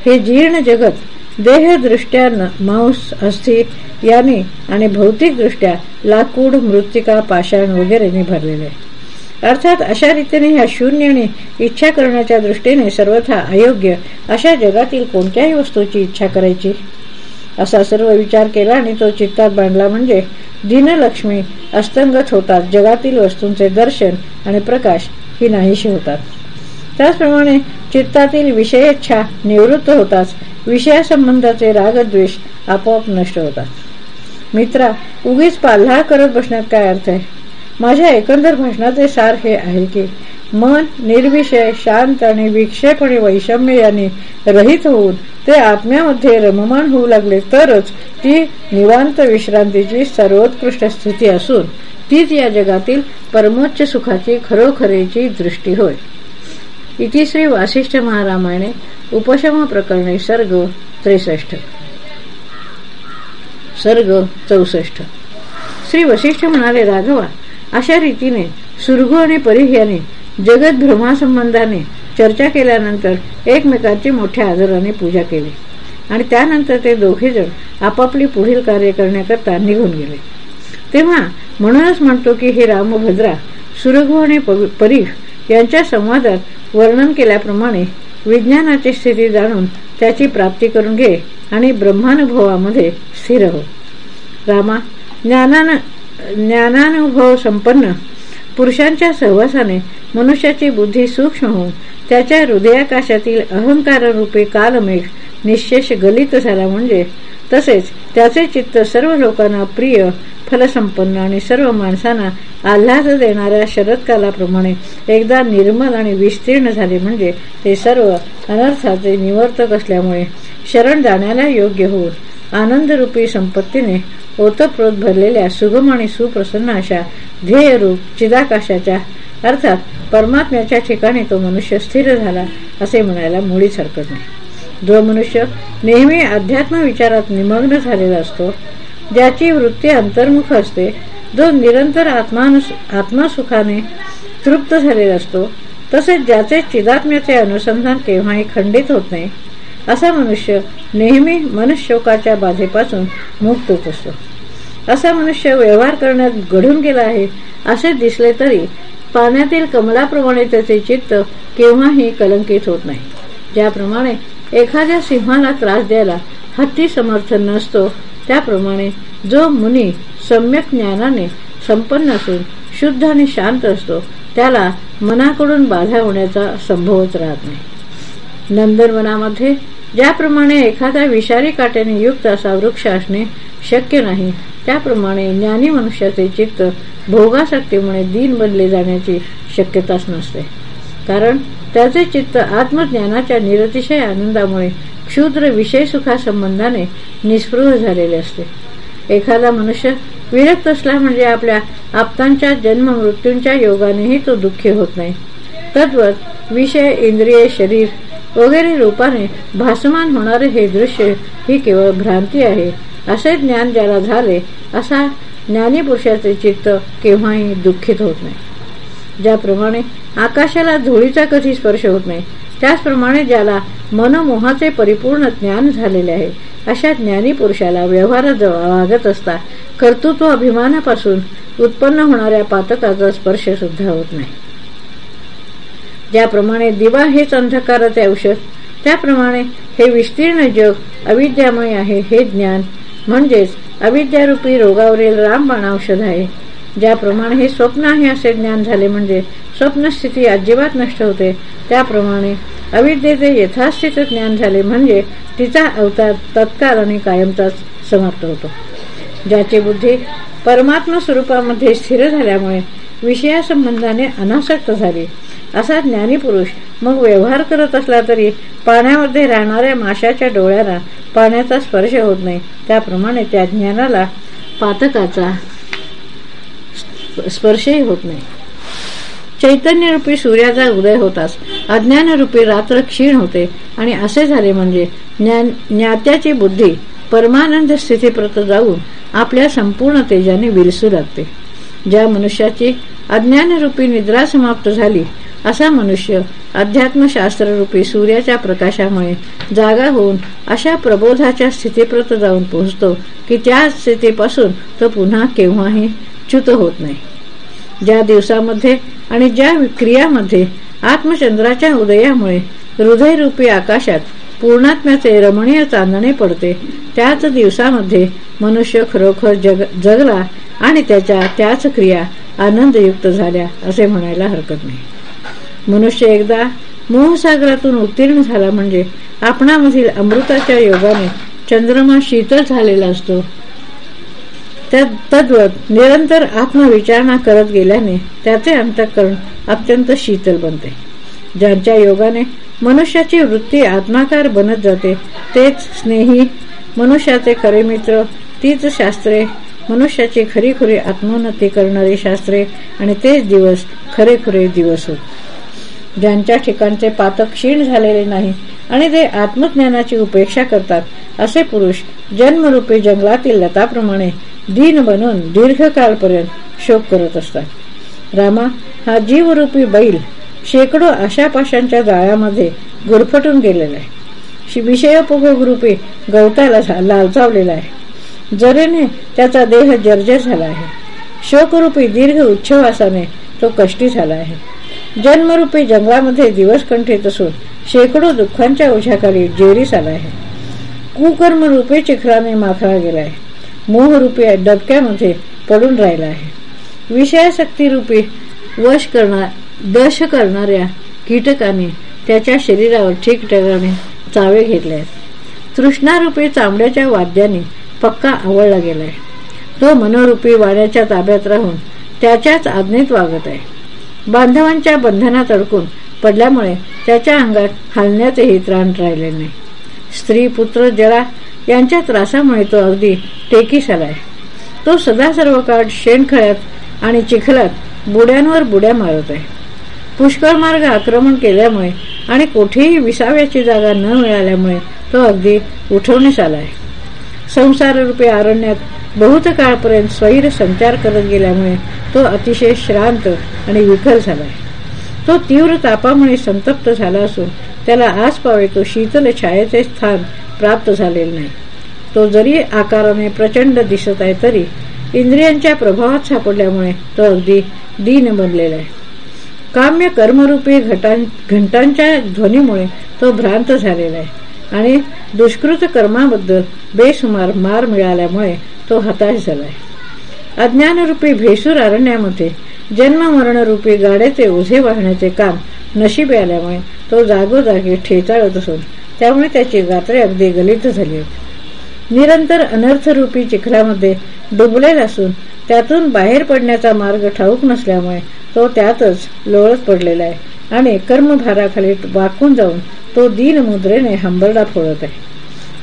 [SPEAKER 1] हे जीर्ण जगत देहदृष्ट्या मांस अस्थि याने आणि भौतिकदृष्ट्या लाकूड मृत्तिका पाषाण वगैरेने भरलेले आहे. अर्थात अशा रीतीने ह्या शून्य आणि इच्छा करण्याच्या दृष्टीने सर्वथा अयोग्य अशा जगातील कोणत्याही वस्तूची इच्छा करायची? असा सर्व विचार केला आणि तो चित्तात बांधला म्हणजे दिनलक्ष्मी अस्तंगत होतात. जगातील वस्तूंचे दर्शन आणि प्रकाश ही नाहीशी होतात. त्याचप्रमाणे चित्तातील विषयेच्छा निवृत्त होताच. विषयासंबंधाचे रागद्वेष आपोआप नष्ट होतात. मित्रा उगीच पाल्हाळ करत बसण्यात काय अर्थ आहे? माझ्या एकंदर भाषणाचे सार हे आहे की मन निर्विषय शांत आणि विक्षेप आणि वैषम्य याने रहित होऊन ते आत्म्यामध्ये रममान होऊ लागले. तरच ती निवांत विश्रांतीची सर्वोत्कृष्ट स्थिती असून तीच या जगातील परमोच्च सुखाची खरोखरीची दृष्टी होय. इतिश्री वासिष्ठ महारामायणे उपशम प्रकरणे सर्ग त्रेसष्ट. सर्ग चौसष्ट. श्री वशिष्ठ म्हणाले राघवा अशा रीतीने सुरगु आणि परिह्याने यांनी जगत भ्रमासंबंधाने चर्चा केल्यानंतर एकमेकांची मोठ्या आदराने पूजा केली. आणि त्यानंतर ते दोघेजण आपापली पुढील कार्य करण्याकरता निघून गेले. तेव्हा म्हणूनच म्हणतो की हे रामभद्रा सुरघु आणि परीख यांच्या संवादात वर्णन केल्याप्रमाणे विज्ञानाची स्थिती जाणून त्याची प्राप्ती करून घे आणि ब्रह्मानुभवामध्ये स्थिर हो. रामा ज्ञानान ज्ञानानुभव संपन्न पुरुषांच्या सहवासाने मनुष्याची बुद्धी सूक्ष्म होऊन त्याच्या हृदयाकाशातील अहंकार रूपे कालमेघ निशेष गलित झाला म्हणजे तसेच त्याचे चित्त सर्व लोकांना प्रिय फलसंपन्न आणि सर्व माणसांना आल्हाद देणाऱ्या शरदकालाप्रमाणे एकदा निर्मल आणि विस्तीर्ण झाले म्हणजे ते सर्व अनर्थाचे निवर्तक असल्यामुळे शरण जाण्याला योग्य होऊन आनंदरूपी संपत्तीने ओतप्रोत भरलेल्या सुगम आणि सुप्रसन्न अशा ध्येयरूप चिदाकाशाच्या अर्थात परमात्म्याच्या ठिकाणी तो मनुष्य स्थिर झाला असे म्हणायला मुळीच हरकत नाही. जो मनुष्य नेहमी अध्यात्म विचारात निमग्न झालेला असतो ज्याची वृत्ती अंतर्मुख असते जो निरंतर आत्मानुस आत्मसुखाने तृप्त झालेला असतो तसेच ज्याचे चिदात्म्याचे अनुसंधान केव्हाही खंडित होत नाही असा मनुष्य नेहमी मनुष्योकाच्या बाधेपासून मुक्त होत असतो. असा मनुष्य व्यवहार करण्यात घडून गेला आहे असे दिसले तरी पाण्यातील कमलाप्रमाणे त्याचे चित्त केव्हाही कलंकित होत नाही. ज्याप्रमाणे एखाद्या सिंहाला त्रास द्यायला हत्ती समर्थ नसतो त्याप्रमाणे जो मुनी सम्यक ज्ञानाने संपन्न असून शुद्ध आणि शांत असतो त्याला मनाकडून बाधा होण्याचा संभवच राहत नाही. नंदनवनामध्ये ज्याप्रमाणे एखादा विषारी काट्याने युक्त असा वृक्ष असणे शक्य नाही त्याप्रमाणे ज्ञानी मनुष्याचे चित्त भोगासक्तीमुळे दिन बनले जाण्याची शक्यताच नसते. कारण त्याचे चित्त आत्मज्ञानाच्या निरतिशय आनंदामुळे क्षुद्र विषय सुखासंबंधाने निस्पृह झालेले असते. एखादा मनुष्य विरक्त असला म्हणजे आपल्या आप्तांच्या जन्म मृत्यूंच्या योगानेही तो दुःखी होत नाही. तद्वत विषय इंद्रिय शरीर वगैरे रूपाने भासमान होणारे हे दृश्य ही केवळ भ्रांती आहे. असे ज्ञान ज्याला झाले असा ज्ञानीपुरुषाचे चित्त केव्हाही दुःखित होत नाही. ज्याप्रमाणे आकाशाला धुळीचा कधी स्पर्श होत नाही त्याचप्रमाणे ज्याला मनमोहाचे परिपूर्ण ज्ञान झालेले आहे अशा ज्ञानी पुरुषाला व्यवहारात वागत असता कर्तृत्व अभिमानापासून उत्पन्न होणाऱ्या पातकाचा स्पर्श सुद्धा होत नाही. ज्याप्रमाणे दिवा हेच अंधकाराचे औषध त्याप्रमाणे हे विस्तीर्ण जग अविद्यामय आहे हे ज्ञान. म्हणजेच अविद्यारूपी रोगावरील रामबाण औषध आहे. ज्याप्रमाणे हे स्वप्न आहे असे ज्ञान झाले म्हणजे स्वप्नस्थिती अजिबात नष्ट होते. त्याप्रमाणे अविद्येचे यथास्थित ज्ञान झाले म्हणजे तिचा अवतार तत्काल आणि कायमचाच समाप्त होतो. ज्याची बुद्धी परमात्मा स्वरूपामध्ये स्थिर झाल्यामुळे विषयासंबंधाने अनासक्त झाले. असा ज्ञानीपुरुष मग व्यवहार करत असला तरी पाण्यामध्ये राहणाऱ्या माशाच्या डोळ्याला पाण्याचा स्पर्श होत नाही. त्याप्रमाणे त्या ज्ञानाला पातकाचा स्पर्शही होत नाही. चैतन्यरूपी सूर्याचा उदय होताच. अज्ञानरूपी रात्र क्षीण होते. आणि असे झाले म्हणजे ज्ञात्याची बुद्धी परमानंद स्थितीप्रत जाऊन आपल्या संपूर्ण तेजाने विरसू लागते. ज्या मनुष्याची अज्ञानरूपी निद्रा समाप्त झाली असा मनुष्य अध्यात्मशास्त्ररूपी सूर्याच्या प्रकाशामुळे जागा होऊन अशा प्रबोधाच्या स्थितीप्रत जाऊन पोहोचतो की त्या स्थितीपासून तो पुन्हा केव्हाही च्युत होत नाही. ज्या दिवसामध्ये आणि ज्या क्रियामध्ये आत्मचंद्राच्या उदयामुळे हृदयरूपी आकाशात पूर्णात्म्याचे रमणीय चांदणे पडते. त्याच दिवसामध्ये मनुष्य खरोखर जग जगला आणि त्याच्या त्याच क्रिया आनंदयुक्त झाल्या असे म्हणायला हरकत नाही. मनुष्य एकदा मोहसागरातून उत्तीर्ण झाला म्हणजे आपणामधील अमृताच्या योगाने चंद्रमा शीतल झालेला असतो. त्या तद्वत निरंतर आत्मविचारणा करत गेल्याने त्याचे अंतःकरण अत्यंत शीतल बनते. ज्यांच्या योगाने मनुष्याची वृत्ती आत्माकार बनत जाते. तेच स्नेही मनुष्याचे खरे मित्र तीच शास्त्रे. मनुष्याची खरीखुरी आत्मोन्नती करणारी शास्त्रे. आणि तेच दिवस खरेखुरे दिवस होत. ज्यांच्या ठिकाणचे पातक क्षीण झालेले नाही आणि ते आत्मज्ञानाची उपेक्षा करतात. असे पुरुष जन्मरूपी जंगलातील लताप्रमाणे दीन बनून दीर्घकाळपर्यंत शोक करत असतात. रामा हा जीवरूपी बैल शेकडो आशापाशांच्या जाळ्यामध्ये गुरफटून गेलेला आहे. विषयोपभोगरूपी गवताला लालचावलेला आहे. जरेने त्याचा देह जर्जर झाला आहे. शोकरूपी दीर्घ उच्छवासाने तो कष्टी झाला आहे. जन्मरूपी जंगलामध्ये दिवस कंठीत असून शेकडो दुःखांच्या ओझ्याखाली जेरीस आला आहे. कुकर्म रूपे चिखराने माखळा गेला आहे. मोहरूपी डबक्यामध्ये पडून राहिला आहे. विषयाशक्ती रूपी वश करणार दश करणाऱ्या कीटकाने त्याच्या शरीरावर ठिकठिकाणी चावे घेतले आहेत. तृष्णारूपी चांबड्याच्या वाद्याने पक्का आवडला गेलाय. तो मनोरूपी वाड्याच्या ताब्यात राहून त्याच्याच आज्ञेत वागत आहे. बांधवांच्या बंधनात अडकून पडल्यामुळे त्याच्या अंगात हालण्याचेही त्राण राहिले नाही. स्त्री पुत्र जरा यांच्या त्रासामुळे तो अगदी टेकीस आलाय तो सदा सर्व काळ शेणखळ्यात आणि चिखलात बुड्यांवर बुड्या मारत आहे. पुष्कळ मार्ग आक्रमण केल्यामुळे आणि कुठेही विसाव्याची जागा न मिळाल्यामुळे तो अगदी उठवण्यास आहे. संसाररूपी अरण्यात बहुत काळपर्यंत स्वैर संचार करत गेल्यामुळे तो अतिशय श्रांत आणि विखर झाला आहे. तो तीव्र तापामुळे संतप्त झाला असून त्याला आज पावे तो शीतल छायेचे स्थान प्राप्त झालेले नाही. तो जरी आकाराने प्रचंड दिसत आहे तरी इंद्रियांच्या प्रभावात सापडल्यामुळे तो अगदी दीन बनलेला आहे. काम्य कर्मरूपी घंटांच्या ध्वनीमुळे तो भ्रांत झालेला आहे. आणि दुष्कृत कर्माबद्दल बेसुमार मार मिळाल्यामुळे तो हताश झालाय अज्ञानरूपी भेसूर अरण्यामध्ये जन्ममरणरूपी गाड्याचे ओझे वाहण्याचे काम नशीब आल्यामुळे तो जागोजागी ठेचाळत असून त्यामुळे त्याची गात्रे अगदी गलित झाली होती. निरंतर अनर्थरूपी चिखलामध्ये डुबलेला असून त्यातून बाहेर पडण्याचा मार्ग ठाऊक नसल्यामुळे तो त्यातच लोळत पडलेला आहे. आणि कर्मभाराखाली वाकून जाऊन तो दीनमुद्रेने हंबरडा फोडत आहे.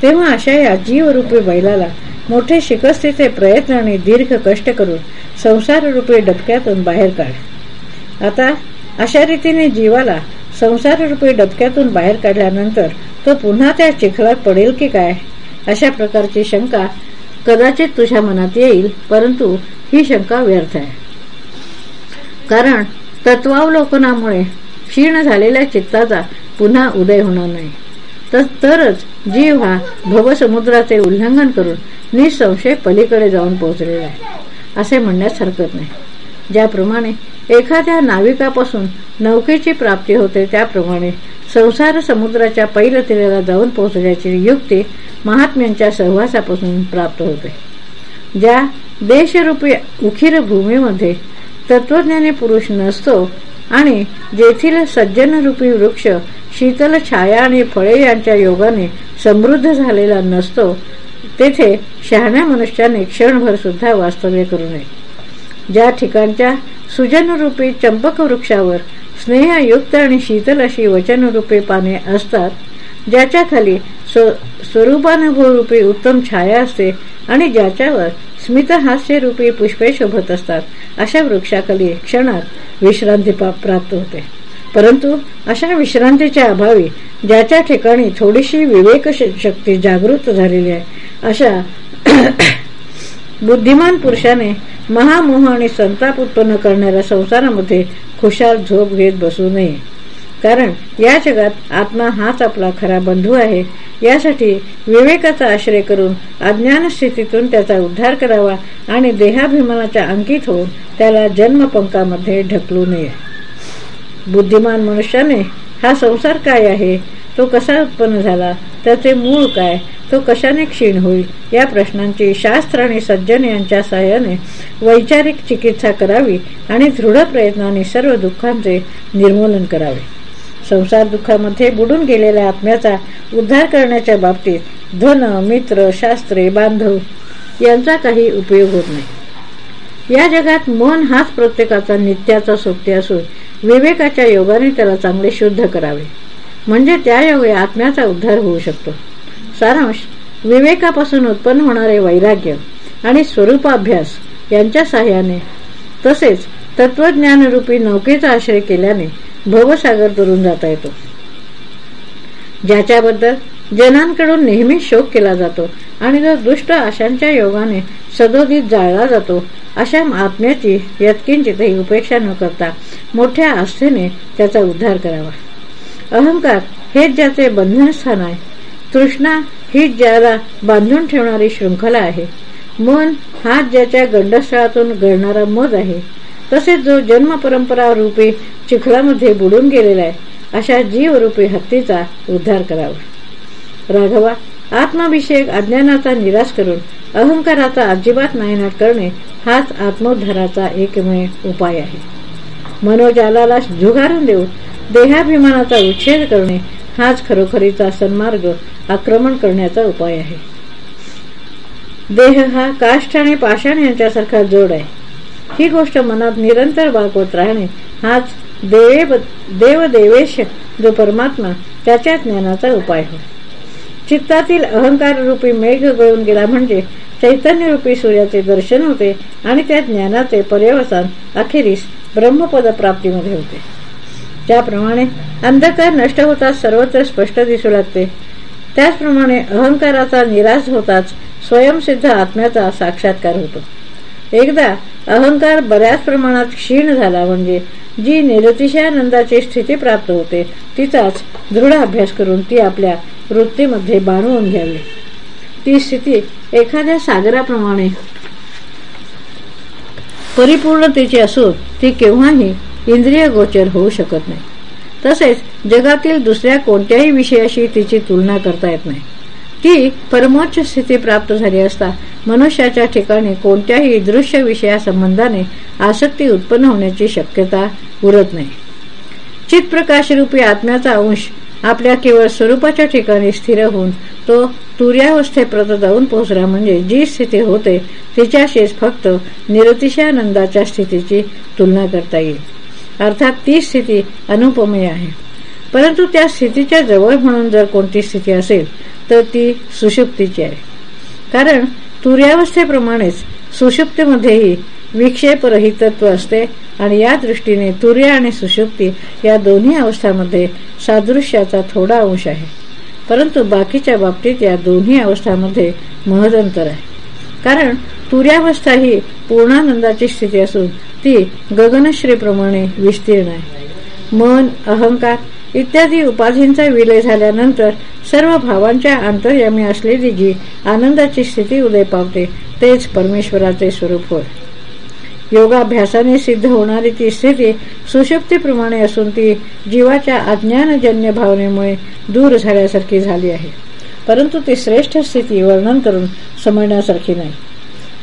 [SPEAKER 1] तेव्हा अशा या जीवरूपी बैलाला मोठे शिकस्तीचे प्रयत्न आणि दीर्घ कष्ट करून संसाररूपी डबक्यातून बाहेर काढ. आता अशा रीतीने जीवाला संसाररूपी डबक्यातून बाहेर काढल्यानंतर तो पुन्हा त्या चिखलात पडेल की काय? अशा प्रकारची शंका कदाचित तुझ्या मनात येईल परंतु ही शंका व्यर्थ आहे. कारण तत्वावलोकनामुळे क्षीण झालेल्या चित्ताचा पुन्हा उदय होणार नाही. तरच जीव हा भवसमुद्राचे उल्लंघन करून निसंशय पलीकडे जाऊन पोहोचलेला आहे असे म्हणण्यास हरकत नाही. ज्याप्रमाणे एखाद्या नाविकापासून नौकेची प्राप्ती होते त्याप्रमाणे संसार समुद्राच्या पैल तिरेला जाऊन पोहोचण्याची युक्ती महात्म्यांच्या सहवासापासून प्राप्त होते. ज्या देशरूपी उखीर भूमीमध्ये तत्वज्ञानी पुरुष नसतो. आणि जेथील सज्जनरूपी वृक्ष शीतल छाया आणि फळे यांच्या योगाने समृद्ध झालेला नसतो तेथे शहाण्या मनुष्याने क्षणभर सुद्धा वास्तव्य करू नये. ज्या ठिकाणच्या सुजनरूपी चंपक वृक्षावर स्नेहयुक्त आणि शीतल अशी वचनरूपी पाने असतात ज्याच्या खाली स्वरूपानुभवरूपी उत्तम छाया असते आणि ज्याच्यावर स्मितहास्यरूपी पुष्पे शोभत असतात. अशा वृक्षाखाली क्षणात विश्रांती प्राप्त होते. परंतु अशा विश्रांतीच्या अभावी ज्याच्या ठिकाणी थोडीशी विवेक शक्ती जागृत झालेली आहे अशा बुद्धिमान पुरुषाने महामोह आणि संताप उत्पन्न करणाऱ्या संसारामध्ये खुशाल झोप घेत बसू नये. कारण या जगात आत्मा हाच आपला खरा बंधू आहे. यासाठी विवेकाचा आश्रय करून अज्ञान स्थितीतून त्याचा उद्धार करावा आणि देहाभिमानाच्या अंकित होऊन त्याला जन्मपंकामध्ये ढकलू नये. बुद्धिमान मनुष्याने हा संसार काय आहे? तो कसा उत्पन्न झाला? त्याचे मूळ काय? तो कशाने क्षीण होईल? या प्रश्नांची शास्त्र आणि सज्जन यांच्या सहाय्याने वैचारिक चिकित्सा करावी आणि दृढ प्रयत्नाने सर्व दुःखांचे निर्मूलन करावे. संसार दुःखामध्ये बुडून गेलेल्या आत्म्याचा उद्धार करण्याच्या बाबतीत धन मित्र शास्त्रे बांधव यांचा काही उपयोग होत नाही. या जगात मन हाच प्रत्येकाचा नित्याचा सोबती असून विवेकाच्या योगाने त्याला चांगले शुद्ध करावे. म्हणजे त्या योगे आत्म्याचा उद्धार होऊ शकतो. सारांश विवेकापासून उत्पन्न होणारे वैराग्य आणि स्वरूपाभ्यास यांच्या सहाय्याने तसेच तत्वज्ञानरूपी नौकेचा आश्रय केल्याने भवसागर करून जाता येतो. ज्याच्याबद्दल जनांकडून नेहमी शोक केला जातो आणि जो दुष्ट आशांच्या योगाने सदोदित जाळला जातो अशा आत्म्याची यत्किंचितही उपेक्षा न करता मोठ्या आस्थेने त्याचा उद्धार करावा. अहंकार हेच ज्याचे बंधनस्थान आहे. तृष्णा हीच ज्याला बांधून ठेवणारी शृंखला आहे. मन हाच ज्याच्या गंडस्थळातून गळणारा मध आहे. तसेच जो जन्म परंपरा रूपी चिखलामध्ये बुडून गेलेला आहे अशा जीवरूपी हत्तीचा उद्धार करावा. राघवा आत्मविषयक अज्ञानाचा निराश करून अहंकाराचा अजिबात नायनाट करणे हाच आत्मोद्धाराचा एकमेव उपाय आहे. मनोजालाला झुगारून देऊन देहाभिमानाचा उच्छेद करणे हाच खरोखरीचा सन्मार्ग आक्रमण करण्याचा उपाय आहे. देह हा काष्ठ आणि पाषाण यांच्यासारखा जोड आहे. ही गोष्ट मनात निरंतर बाळगवत राहणे हाच देव देवदेवेश जो परमात्मा त्याच्या ज्ञानाचा उपाय हो चित्तातील अहंकार रूपी मेघ गळून गेला म्हणजे चैतन्य रूपी सूर्याचे दर्शन होते आणि त्या ज्ञानाचे पर्यवसान अखेरीस ब्रह्मपद प्राप्तीमध्ये होते. त्याप्रमाणे अंधकार नष्ट होताच सर्वत्र स्पष्ट दिसू लागते. त्याचप्रमाणे अहंकाराचा निराश होताच स्वयंसिद्ध आत्म्याचा साक्षात्कार होतो. एकदा अहंकार बऱ्याच प्रमाणात क्षीण झाला म्हणजे जी निरतिशयानंदाची स्थिती प्राप्त होते तिचाच दृढ अभ्यास करून ती आपल्या वृत्तीमध्ये बाणवून घ्यावी. ती स्थिती एखाद्या सागराप्रमाणे परिपूर्णतेची असून ती केव्हाही इंद्रिय गोचर होऊ शकत नाही. तसेच जगातील दुसऱ्या कोणत्याही विषयाशी तिची तुलना करता येत नाही. ती परमोच्च स्थिती प्राप्त झाली असता मनुष्याच्या ठिकाणी कोणत्याही दृश्य विषयासंबंधाने आसक्ती उत्पन्न होण्याची शक्यता उरत नाही. चितप्रकाशरूपी आत्म्याचा अंश आपल्या केवळ स्वरूपाच्या ठिकाणी स्थिर होऊन तो तुर्यावस्थेप्रत जाऊन पोहोचला म्हणजे जी स्थिती होते तिच्याशीच फक्त निरतिशयानंदाच्या स्थितीची तुलना करता येईल. अर्थात ती स्थिती अनुपमेय आहे. परंतु त्या स्थितीच्या जवळ म्हणून जर कोणती स्थिती असेल तर ती सुषुप्तीची आहे. कारण तुर्यावस्थेप्रमाणेच सुषुप्तीमध्येही विक्षेपरहितत्व असते आणि या दृष्टीने तुर्य आणि सुषुप्ती या दोन्ही अवस्थांमध्ये सादृश्याचा थोडा अंश आहे. परंतु बाकीच्या बाबतीत या दोन्ही अवस्थांमध्ये महदंतर आहे. कारण तुर्यावस्था ही पूर्णानंदाची स्थिती असून ती गगनश्रीप्रमाणे विस्तीर्ण आहे. मन अहंकार इत्यादी उपाधींचा विलय झाल्यानंतर सर्व भावांच्या अंतर्यामी असलेली जी आनंदाची स्थिती उदय पावते तेच परमेश्वराचे स्वरूप होय. योगाभ्यासाने सिद्ध होणारी ती स्थिती सुशक्तीप्रमाणे असून ती जीवाच्या अज्ञानजन्य भावनेमुळे दूर झाल्यासारखी झाली आहे. परंतु ती श्रेष्ठ स्थिती वर्णन करून समजण्यासारखी नाही.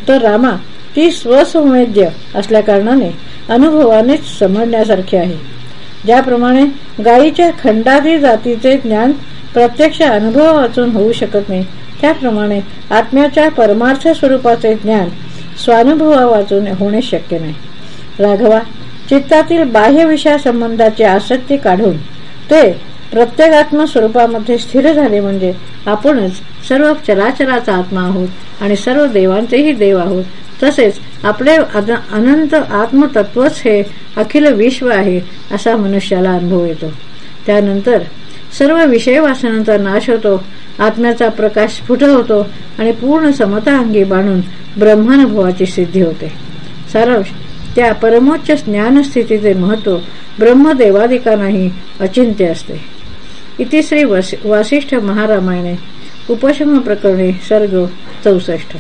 [SPEAKER 1] तर रामा ती स्वसंवेद्य असल्या कारणाने अनुभवानेच समजण्यासारखी आहे. ज्याप्रमाणे गायीच्या खंडादी जातीचे ज्ञान प्रत्यक्ष अनुभव वाचून होऊ शकत नाही. त्याप्रमाणे आत्म्याच्या परमार्थ स्वरूपाचे ज्ञान स्वानुभवा वाचून होणे शक्य नाही. राघवा चित्तातील बाह्य विषया संबंधाची आसक्ती काढून ते प्रत्येकात्म स्वरूपामध्ये स्थिर झाले म्हणजे आपणच सर्व चराचराचा आत्मा आहोत आणि सर्व देवांचेही देव आहोत. तसेच आपले अनंत आत्मतत्वच हे अखिल विश्व आहे असा मनुष्याला अनुभव येतो. त्यानंतर सर्व विषय वासनांचा नाश होतो आत्म्याचा प्रकाश स्फुट होतो आणि पूर्ण समता अंगी बांधून ब्रह्मानुभवाची सिद्धी होते. सारांश त्या परमोच्च ज्ञानस्थितीचे महत्त्व ब्रह्मदेवादिकांनाही अचिंत्य असते. इतिश्री वासिष्ठ महारामायणे उपशम प्रकरणे सर्ग चौसष्ट.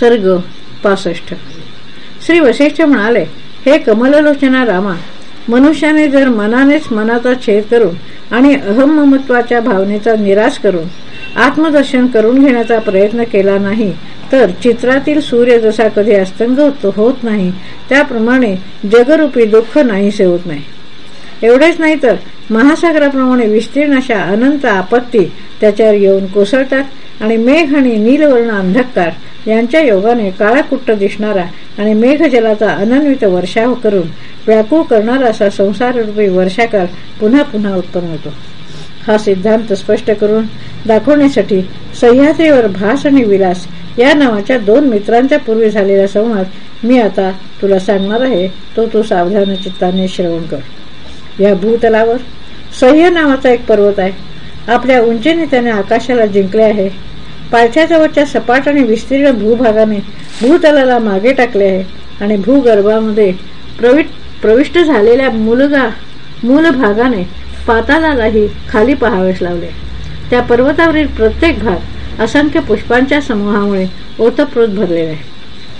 [SPEAKER 1] सर्ग पासष्ट. श्री वशिष्ठ म्हणाले हे कमललोचना रामा मनुष्याने जर मनानेच मनाचा छेद करून आणि अहममत्वाच्या भावनेचा निराश करून आत्मदर्शन करून घेण्याचा प्रयत्न केला नाही तर चित्रातील सूर्य जसा कधी अस्तंग होत नाही त्याप्रमाणे जगरूपी दुःख नाहीसे होत नाही. एवढेच नाही तर महासागराप्रमाणे विस्तीर्ण अशा अनंत आपत्ती त्याच्यावर येऊन कोसळतात आणि मेघ आणि नीलवर्ण अंधकार यांच्या योगाने काळाकुट्ट दिसणारा आणि मेघजलाचा अनन्वित वर्षाव करून व्याकुळ करणारा असा संसाररूपी वर्षाकार पुन्हा पुन्हा उत्पन्न होतो. हा सिद्धांत स्पष्ट करून दाखवण्यासाठी सह्याद्रीवर भास आणि विलास या नावाच्या दोन मित्रांच्या पूर्वी झालेला संवाद मी आता तुला सांगणार आहे तो तू सावधान चित्ताने श्रवण कर. या भूतलावर सह्य नावाचा एक पर्वत आहे. आपल्या उंचीने त्याने आकाशाला जिंकले आहे. पायथ्याजवळच्या सपाट आणि विस्तीर्ण भूभागाने भूतलाला मागे टाकले आहे आणि भूगर्भामध्ये प्रविष्ट झालेल्या मूलगा मूल भागाने खाली पहावेस लावले. त्या पर्वतावरील प्रत्येक भाग असंख्य पुष्पांच्या समूहामुळे ओतप्रोत भरलेला आहे.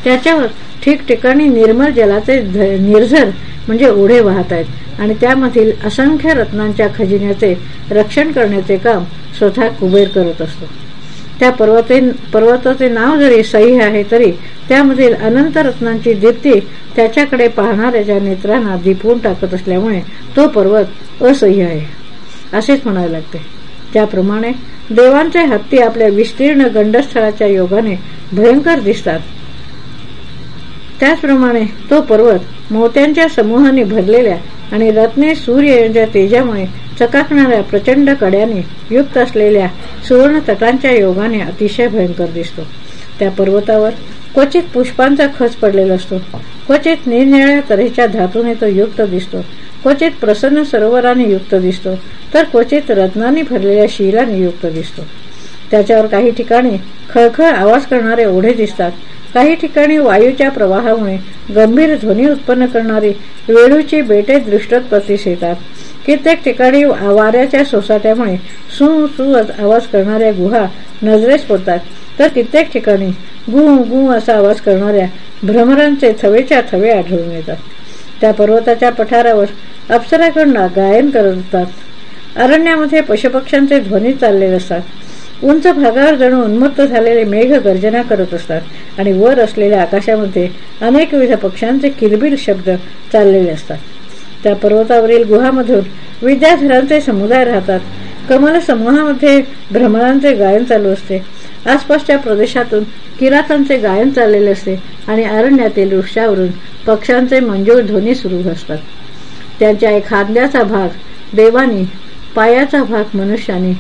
[SPEAKER 1] त्याच्यावर ठिकठिकाणी निर्मल जलाचे निर्झर म्हणजे ओढे वाहत आहेत. आणि त्यामधील असंख्य रत्नांच्या खजिन्याचे रक्षण करण्याचे काम स्वतः कुबेर करत असतो. त्या पर्वते पर्वताचे नाव जरी सही आहे तरी त्यामधील अनंत रत्नांची दीप्ती त्याच्याकडे पाहणाऱ्याच्या नेत्रांना दिपवून टाकत असल्यामुळे तो पर्वत असह्य आहे असेच म्हणावे लागते. त्याप्रमाणे देवांचे हत्ती आपल्या विस्तीर्ण गंडस्थळाच्या योगाने भयंकर दिसतात. त्याचप्रमाणे तो पर्वत मोत्यांच्या समूहाने भरलेल्या आणि रत्ने सूर्य यांच्या तेजामुळे चकाकणाऱ्या प्रचंड कड्याने युक्त असलेल्या सुवर्ण तटांच्या योगाने अतिशय भयंकर दिसतो. त्या पर्वतावर क्वचित पुष्पांचा खच पडलेला असतो. क्वचित निरनिळ्या तऱ्हेच्या धातूने तो युक्त दिसतो. क्वचित प्रसन्न सरोवराने युक्त दिसतो. तर क्वचित रत्नांनी भरलेल्या शिलाने युक्त दिसतो. त्याच्यावर काही ठिकाणी खळखळ आवाज करणारे ओढे दिसतात. काही ठिकाणी वायूच्या प्रवाहामुळे गंभीर ध्वनी उत्पन्न करणारी वेळूची बेटे दृष्टत प्रतीस येतात. कित्येक ठिकाणी वाऱ्याच्या सोसाट्यामुळे सु सु आवाज करणाऱ्या गुहा नजरेस पडतात. तर कित्येक ठिकाणी गु गु असा आवाज करणाऱ्या भ्रमरांचे थवेच्या थवे आढळून येतात. त्या पर्वताच्या पठारावर अप्सराकडनं गायन करत असतात अरण्यामध्ये पशुपक्ष्यांचे ध्वनी चाललेले असतात. उंच भागावर जणू उन्मत्त झालेले मेघ गर्जना करत असतात आणि वर असलेल्या आकाशामध्ये अनेक विविध पक्ष्यांचे किलबिल शब्द चाललेले असतात. त्या पर्वतावरील गुहामधून विद्याधरांचे समुदाय राहतात. कमल समूहामध्ये भ्रमणांचे गायन चालू असते. आसपासच्या प्रदेशातून किरातांचे गायन चाललेले असते आणि अरण्यातील वृक्षावरून पक्ष्यांचे मंजूर ध्वनी सुरू असतात. त्यांच्या एखाद्याचा खांद्याचा भाग देवानी पायाचा भाग मनुष्याने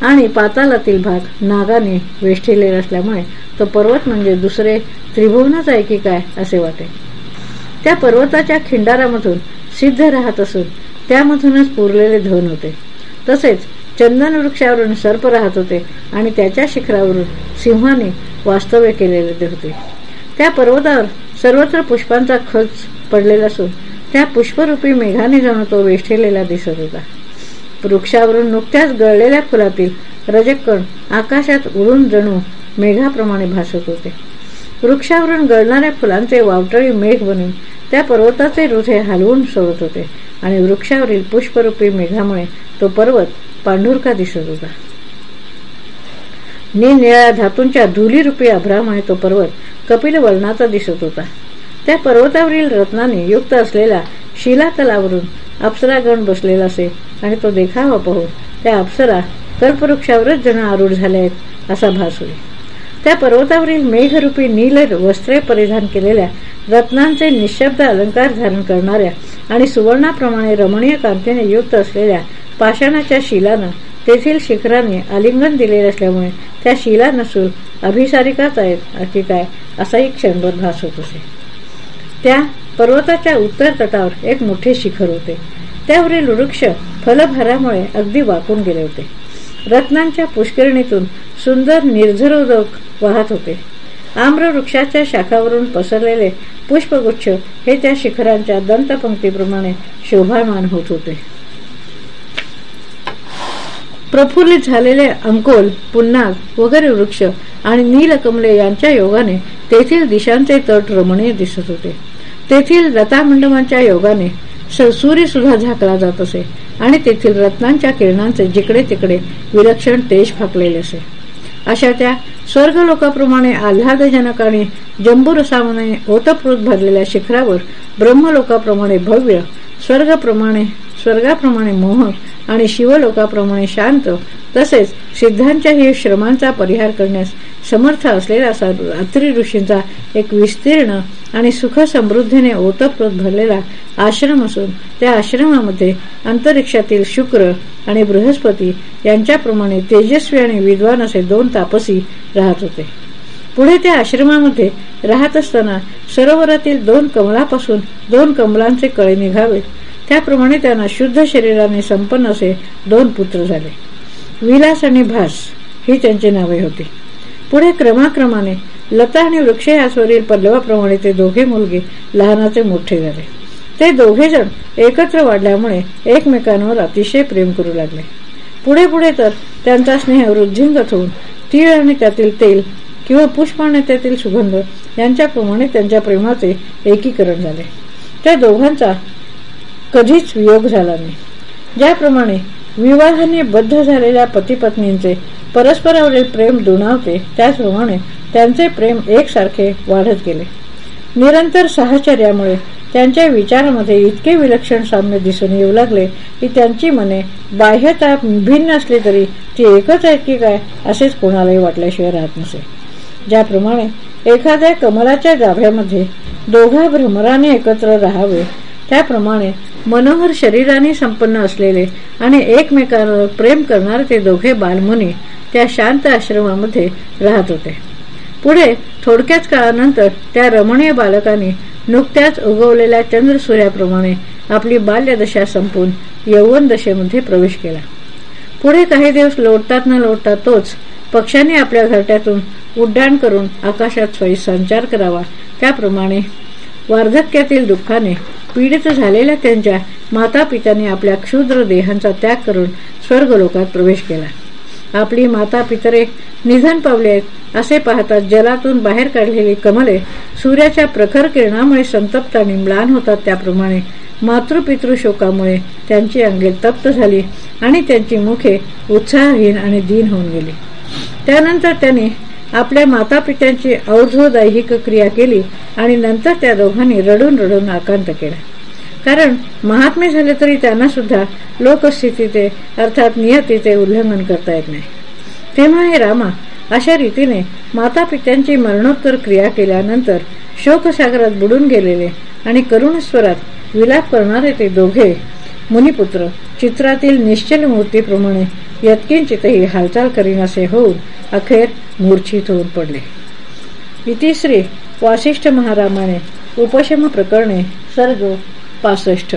[SPEAKER 1] आणि पातालातील भाग नागाने वेष्टिलेला असल्यामुळे तो पर्वत म्हणजे दुसरे त्रिभुवनच आहे की काय असे वाटे. त्या पर्वताच्या खिंडारामधून सिद्ध राहत असून त्यामधूनच पुरलेले धन होते. तसेच चंदन वृक्षावरून सर्प राहत होते आणि त्याच्या शिखरावरून सिंहाने वास्तव्य केलेले होते. त्या पर्वतावर सर्वत्र पुष्पांचा खच पडलेला असून त्या पुष्परूपी मेघाने जाणून तो वेष्टिलेला दिसत होता. वृक्षावरून नुकत्याच गळलेल्या फुलातील रजकण आकाशात उडून जणू मेघाप्रमाणे भासत होते. वृक्षावरून गळणाऱ्या फुलांचे वावटळी मेघ बनून त्या पर्वताचे हृदय हलवून सोडत होते आणि वृक्षावरील पुष्परूपी मेघामुळे तो पर्वत पांढुरका दिसत होता. निनिळ्या धातूंच्या धुलीरूपी अभ्रामुळे तो पर्वत कपिल वलनाचा दिसत होता. त्या पर्वतावरील रत्नाने युक्त असलेल्या शिलातलावरून अप्सरागण बसलेला असे आणि तो देखावा पाहून त्या अप्सरा कर्पवृक्षावरच जण आरूढ झाले आहेत असा भास होईल. त्या पर्वतावरील मेघरूपी नील वस्त्रे परिधान केलेल्या रत्नांचे निशब्द अलंकार धारण करणाऱ्या आणि सुवर्णाप्रमाणे रमणीय कांतीने युक्त असलेल्या पाषाणाच्या शिलानं तेथील शिखराने आलिंगन दिलेले असल्यामुळे त्या शिला नसून अभिसारिकाच आहेत की काय असाही क्षणभर भास होत असे. त्या पर्वताच्या उत्तर तटावर एक मोठे शिखर होते. त्यावरील वृक्ष फलभारामुळे अगदी वाकून गेले होते. रत्नांच्या पुष्करणीतून सुंदर निर्झरोदक वाहत होते. आम्र वृक्षाच्या शाखावरून पसरलेले पुष्पगुच्छ हे त्या शिखरांच्या दंतपंक्तीप्रमाणे शोभामान होत होते. प्रफुल्लित झालेले अंकोल पुन्नाग वगैरे वृक्ष आणि नीलकमले यांच्या योगाने तेथील दिशांचे तट रमणीय दिसत होते. तेथील लतामंडपांच्या योगाने सूर्य सुद्धा झाकला जात असे. आणि तेथील रत्नांच्या किरणांचे जिकडे तिकडे विलक्षण तेज फाकलेले असे. अशा त्या स्वर्गलोकाप्रमाणे आल्हादजनक आणि जंबूरसामाने ओतप्रोत भरलेल्या शिखरावर ब्रह्मलोकाप्रमाणे भव्य स्वर्गप्रमाणे स्वर्गाप्रमाणे मोहक आणि शिवलोकाप्रमाणे शांत तसेच सिद्धांच्याही श्रमांचा परिहार करण्यास समर्थ असलेला अत्री ऋषींचा एक विस्तीर्ण आणि सुख समृद्धीने ओतप्रोत भरलेला आश्रम असून त्या आश्रमामध्ये अंतरिक्षातील शुक्र आणि बृहस्पती यांच्याप्रमाणे तेजस्वी आणि विद्वान असे दोन तापसी राहत होते. पुढे त्या आश्रमामध्ये राहत असताना सरोवरातील दोन कमलापासून दोन कमलांचे कळे निघावेत त्याप्रमाणे त्यांना शुद्ध शरीराने संपन्न असे दोन पुत्र झाले. विलास आणि भास ही त्यांची नावे होती. पुढे क्रमाक्रमाने लता आणि वृक्ष यासवरील पल्लवाप्रमाणे ते दोघे मुलगे लहानाचे मोठे झाले. ते दोघे जण एकत्र वाढल्यामुळे एकमेकांवर अतिशय प्रेम करू लागले. पुढे पुढे तर त्यांचा स्नेह वृद्धिंगत होऊन तीळ आणि त्यातील तेल किंवा पुष्प आणि त्यातील सुगंध यांच्याप्रमाणे त्यांच्या प्रेमाचे एकीकरण झाले. त्या दोघांचा कधीच वियोग झाला नाही. ज्याप्रमाणे विवाहाने बद्ध झालेल्या पतीपत्नींचे परस्परावरील प्रेम दुणावते त्याचप्रमाणे त्यांचे प्रेम एकसारखे वाढत गेले. निरंतर साहचर्यामुळे त्यांच्या विचारामध्ये इतके विलक्षण साम्य दिसून येऊ लागले की त्यांची मने बाह्यता भिन्न असली तरी ती एकच आहे की काय असेच कोणालाही वाटल्याशिवाय राहत नसे. ज्याप्रमाणे एखाद्या कमलाच्या गाभ्यामध्ये दोघा भ्रमराने एकत्र राहावे त्याप्रमाणे मनोहर शरीराने संपन्न असलेले आणि एकमेकांवर प्रेम करणारे ते दोघे बालमुनी त्या शांत आश्रमामध्ये राहत होते. पुढे थोडक्याच काळानंतर त्या रमणीय बालकाने नुकत्याच उगवलेल्या चंद्र सूर्याप्रमाणे आपली बाल्यदशा संपून यौवन दशेमध्ये प्रवेश केला. पुढे काही दिवस लोटतात न लोटता तोच पक्षाने आपल्या घरट्यातून उड्डाण करून आकाशात स्वयं संचार करावा. त्याप्रमाणे वार्धक्यातील दुःखाने पीडित झालेल्या त्यांच्या माता पित्याने आपल्या क्षुद्र देहांचा त्याग करून स्वर्गलोकात प्रवेश केला. आपली माता पितरे निधन पावले आहेत असे पाहतात जलातून बाहेर काढलेली कमले सूर्याच्या प्रखर किरणामुळे संतप्त आणि म्लान होतात. त्याप्रमाणे मातृपितृ शोकामुळे त्यांची अंगे तप्त झाली आणि त्यांची मुखे उत्साहहीन आणि दीन होऊन गेली. त्यानंतर त्यांनी आपल्या माता पित्यांची अवधोदैहिक क्रिया केली आणि नंतर त्या दोघांनी रडून रडून आकांत केला. कारण महात्मे झाले तरी त्यांना सुद्धा लोकस्थितीचे अर्थात नियतीचे उल्लंघन करता येत नाही. तेव्हा हे रामा अशा रीतीने माता पित्यांची मरणोत्तर क्रिया केल्यानंतर शोकसागरात बुडून गेलेले आणि करुणस्वरात विलाप करणारे ते दोघे मुनिपुत्र चित्रातील निश्चल मूर्तीप्रमाणे यत्किंचितही हालचाल करीनासे होऊन अखेर मूर्छित होऊन पडले. इतिश्री वासिष्ठ महारामाने उपशम प्रकरणे सर्ग पासष्ट.